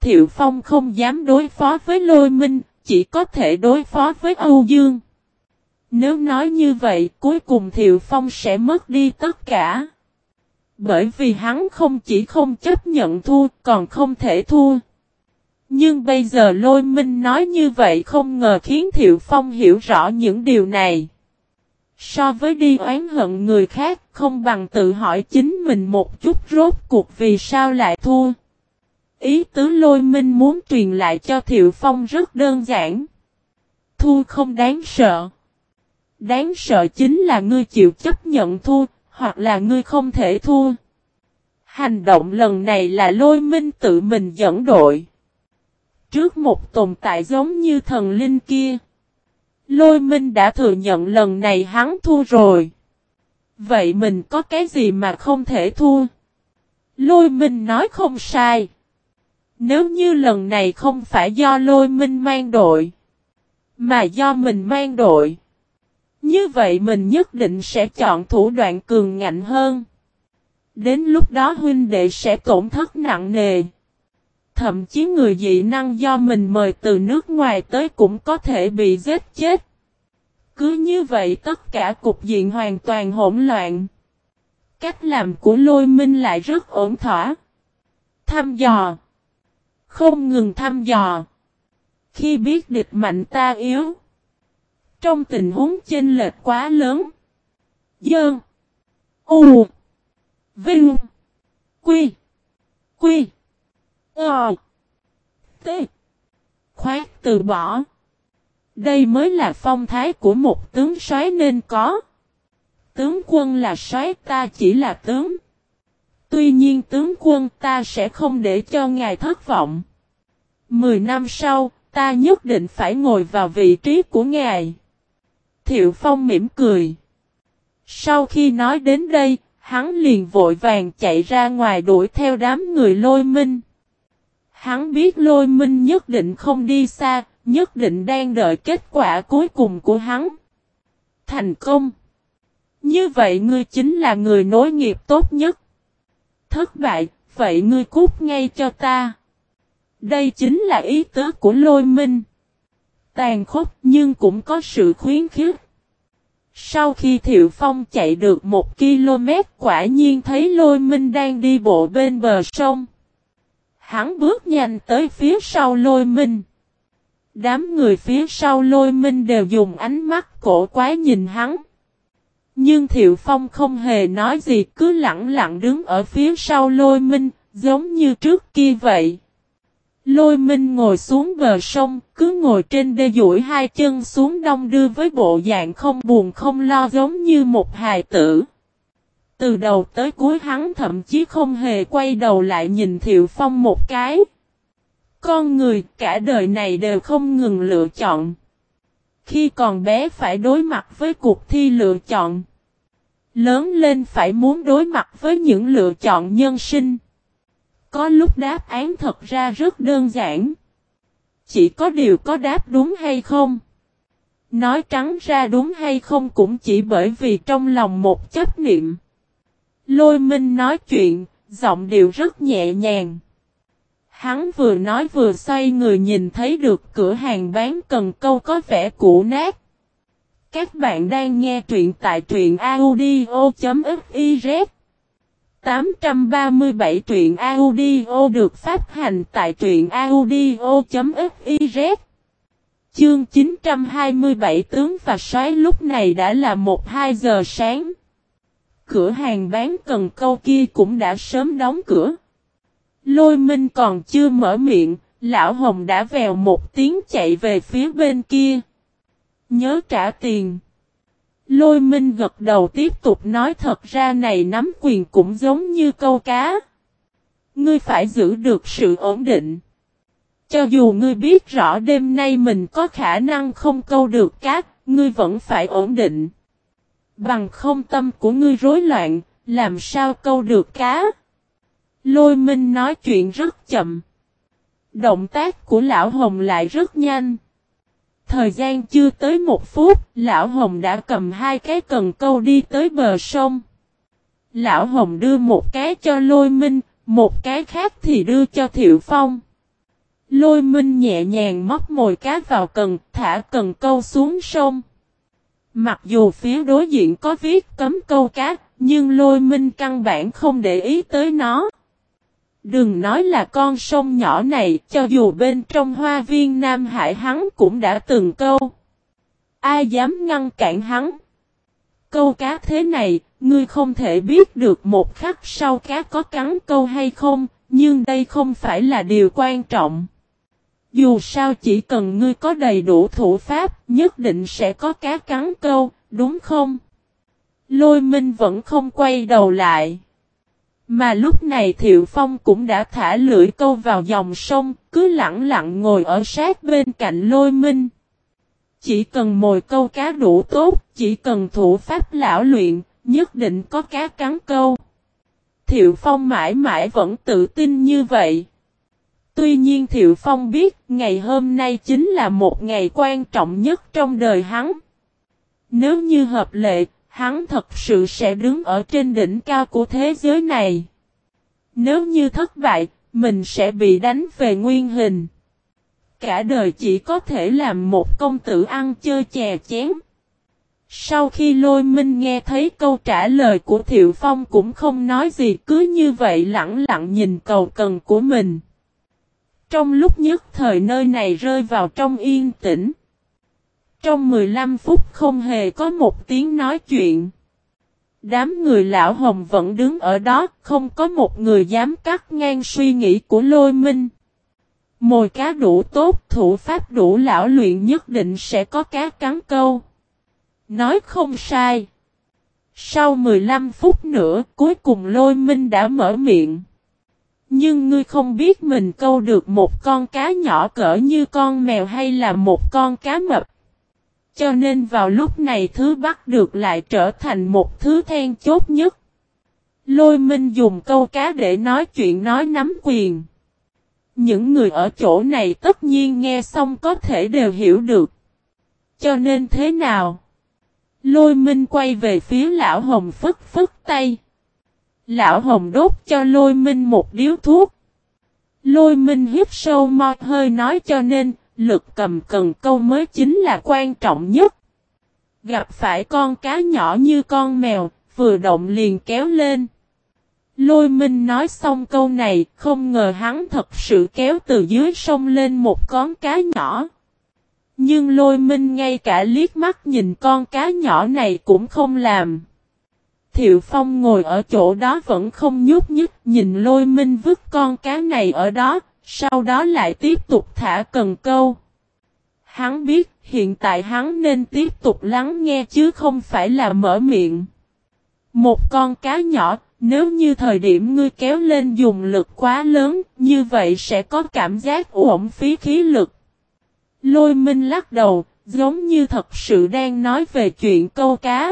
Thiệu Phong không dám đối phó với lôi minh, chỉ có thể đối phó với Âu Dương. Nếu nói như vậy, cuối cùng Thiệu Phong sẽ mất đi tất cả. Bởi vì hắn không chỉ không chấp nhận thua, còn không thể thua. Nhưng bây giờ Lôi Minh nói như vậy không ngờ khiến Thiệu Phong hiểu rõ những điều này. So với đi oán hận người khác, không bằng tự hỏi chính mình một chút rốt cuộc vì sao lại thua. Ý tứ Lôi Minh muốn truyền lại cho Thiệu Phong rất đơn giản. Thua không đáng sợ. Đáng sợ chính là ngươi chịu chấp nhận thua, hoặc là ngươi không thể thua. Hành động lần này là lôi minh tự mình dẫn đội. Trước một tồn tại giống như thần linh kia. Lôi minh đã thừa nhận lần này hắn thua rồi. Vậy mình có cái gì mà không thể thua? Lôi minh nói không sai. Nếu như lần này không phải do lôi minh mang đội. Mà do mình mang đội. Như vậy mình nhất định sẽ chọn thủ đoạn cường ngạnh hơn. Đến lúc đó huynh đệ sẽ tổn thất nặng nề. Thậm chí người dị năng do mình mời từ nước ngoài tới cũng có thể bị giết chết. Cứ như vậy tất cả cục diện hoàn toàn hỗn loạn. Cách làm của lôi minh lại rất ổn thỏa. Thăm dò. Không ngừng thăm dò. Khi biết địch mạnh ta yếu. Trong tình huống chênh lệch quá lớn. Dơn. U. Vinh. Quy. Quy. Ờ. T. Khoát từ bỏ. Đây mới là phong thái của một tướng soái nên có. Tướng quân là soái ta chỉ là tướng. Tuy nhiên tướng quân ta sẽ không để cho ngài thất vọng. Mười năm sau, ta nhất định phải ngồi vào vị trí của ngài. Thiệu Phong mỉm cười. Sau khi nói đến đây, hắn liền vội vàng chạy ra ngoài đuổi theo đám người lôi minh. Hắn biết lôi minh nhất định không đi xa, nhất định đang đợi kết quả cuối cùng của hắn. Thành công. Như vậy ngươi chính là người nối nghiệp tốt nhất. Thất bại, vậy ngươi cút ngay cho ta. Đây chính là ý tứ của lôi minh. Tàn khốc nhưng cũng có sự khuyến khích. Sau khi Thiệu Phong chạy được một km quả nhiên thấy lôi minh đang đi bộ bên bờ sông. Hắn bước nhanh tới phía sau lôi minh. Đám người phía sau lôi minh đều dùng ánh mắt cổ quái nhìn hắn. Nhưng Thiệu Phong không hề nói gì cứ lặng lặng đứng ở phía sau lôi minh, giống như trước kia vậy. Lôi minh ngồi xuống bờ sông, cứ ngồi trên đê duỗi hai chân xuống đông đưa với bộ dạng không buồn không lo giống như một hài tử. Từ đầu tới cuối hắn thậm chí không hề quay đầu lại nhìn Thiệu Phong một cái. Con người cả đời này đều không ngừng lựa chọn. Khi còn bé phải đối mặt với cuộc thi lựa chọn. Lớn lên phải muốn đối mặt với những lựa chọn nhân sinh. Có lúc đáp án thật ra rất đơn giản. Chỉ có điều có đáp đúng hay không. Nói trắng ra đúng hay không cũng chỉ bởi vì trong lòng một chấp niệm. Lôi minh nói chuyện, giọng điệu rất nhẹ nhàng. Hắn vừa nói vừa xoay người nhìn thấy được cửa hàng bán cần câu có vẻ cũ nát. Các bạn đang nghe truyện tại truyện audio.fif 837 truyện audio được phát hành tại truyện audio.fiz Chương 927 tướng và xoáy lúc này đã là 1-2 giờ sáng. Cửa hàng bán cần câu kia cũng đã sớm đóng cửa. Lôi minh còn chưa mở miệng, lão hồng đã vèo một tiếng chạy về phía bên kia. Nhớ trả tiền. Lôi minh gật đầu tiếp tục nói thật ra này nắm quyền cũng giống như câu cá. Ngươi phải giữ được sự ổn định. Cho dù ngươi biết rõ đêm nay mình có khả năng không câu được cá, ngươi vẫn phải ổn định. Bằng không tâm của ngươi rối loạn, làm sao câu được cá? Lôi minh nói chuyện rất chậm. Động tác của lão hồng lại rất nhanh. Thời gian chưa tới một phút, Lão Hồng đã cầm hai cái cần câu đi tới bờ sông. Lão Hồng đưa một cái cho Lôi Minh, một cái khác thì đưa cho Thiệu Phong. Lôi Minh nhẹ nhàng móc mồi cá vào cần, thả cần câu xuống sông. Mặc dù phía đối diện có viết cấm câu cá, nhưng Lôi Minh căn bản không để ý tới nó. Đừng nói là con sông nhỏ này, cho dù bên trong hoa viên Nam Hải hắn cũng đã từng câu. Ai dám ngăn cản hắn? Câu cá thế này, ngươi không thể biết được một khắc sau cá có cắn câu hay không, nhưng đây không phải là điều quan trọng. Dù sao chỉ cần ngươi có đầy đủ thủ pháp, nhất định sẽ có cá cắn câu, đúng không? Lôi minh vẫn không quay đầu lại. Mà lúc này Thiệu Phong cũng đã thả lưỡi câu vào dòng sông, cứ lặng lặng ngồi ở sát bên cạnh lôi minh. Chỉ cần mồi câu cá đủ tốt, chỉ cần thủ pháp lão luyện, nhất định có cá cắn câu. Thiệu Phong mãi mãi vẫn tự tin như vậy. Tuy nhiên Thiệu Phong biết ngày hôm nay chính là một ngày quan trọng nhất trong đời hắn. Nếu như hợp lệ, hắn thật sự sẽ đứng ở trên đỉnh cao của thế giới này. Nếu như thất bại, mình sẽ bị đánh về nguyên hình. Cả đời chỉ có thể làm một công tử ăn chơi chè chén. Sau khi lôi minh nghe thấy câu trả lời của Thiệu Phong cũng không nói gì cứ như vậy lặng lặng nhìn cầu cần của mình. Trong lúc nhất thời nơi này rơi vào trong yên tĩnh. Trong 15 phút không hề có một tiếng nói chuyện. Đám người lão hồng vẫn đứng ở đó, không có một người dám cắt ngang suy nghĩ của lôi minh. Mồi cá đủ tốt, thủ pháp đủ lão luyện nhất định sẽ có cá cắn câu. Nói không sai. Sau 15 phút nữa, cuối cùng lôi minh đã mở miệng. Nhưng ngươi không biết mình câu được một con cá nhỏ cỡ như con mèo hay là một con cá mập. Cho nên vào lúc này thứ bắt được lại trở thành một thứ then chốt nhất. Lôi minh dùng câu cá để nói chuyện nói nắm quyền. Những người ở chỗ này tất nhiên nghe xong có thể đều hiểu được. Cho nên thế nào? Lôi minh quay về phía lão hồng phức phức tay. Lão hồng đốt cho lôi minh một điếu thuốc. Lôi minh hít sâu mọt hơi nói cho nên, lực cầm cần câu mới chính là quan trọng nhất. Gặp phải con cá nhỏ như con mèo, vừa động liền kéo lên. Lôi minh nói xong câu này, không ngờ hắn thật sự kéo từ dưới sông lên một con cá nhỏ. Nhưng lôi minh ngay cả liếc mắt nhìn con cá nhỏ này cũng không làm. Thiệu Phong ngồi ở chỗ đó vẫn không nhúc nhích nhìn lôi minh vứt con cá này ở đó, sau đó lại tiếp tục thả cần câu. Hắn biết hiện tại hắn nên tiếp tục lắng nghe chứ không phải là mở miệng. Một con cá nhỏ, nếu như thời điểm ngươi kéo lên dùng lực quá lớn, như vậy sẽ có cảm giác uổng phí khí lực. Lôi minh lắc đầu, giống như thật sự đang nói về chuyện câu cá.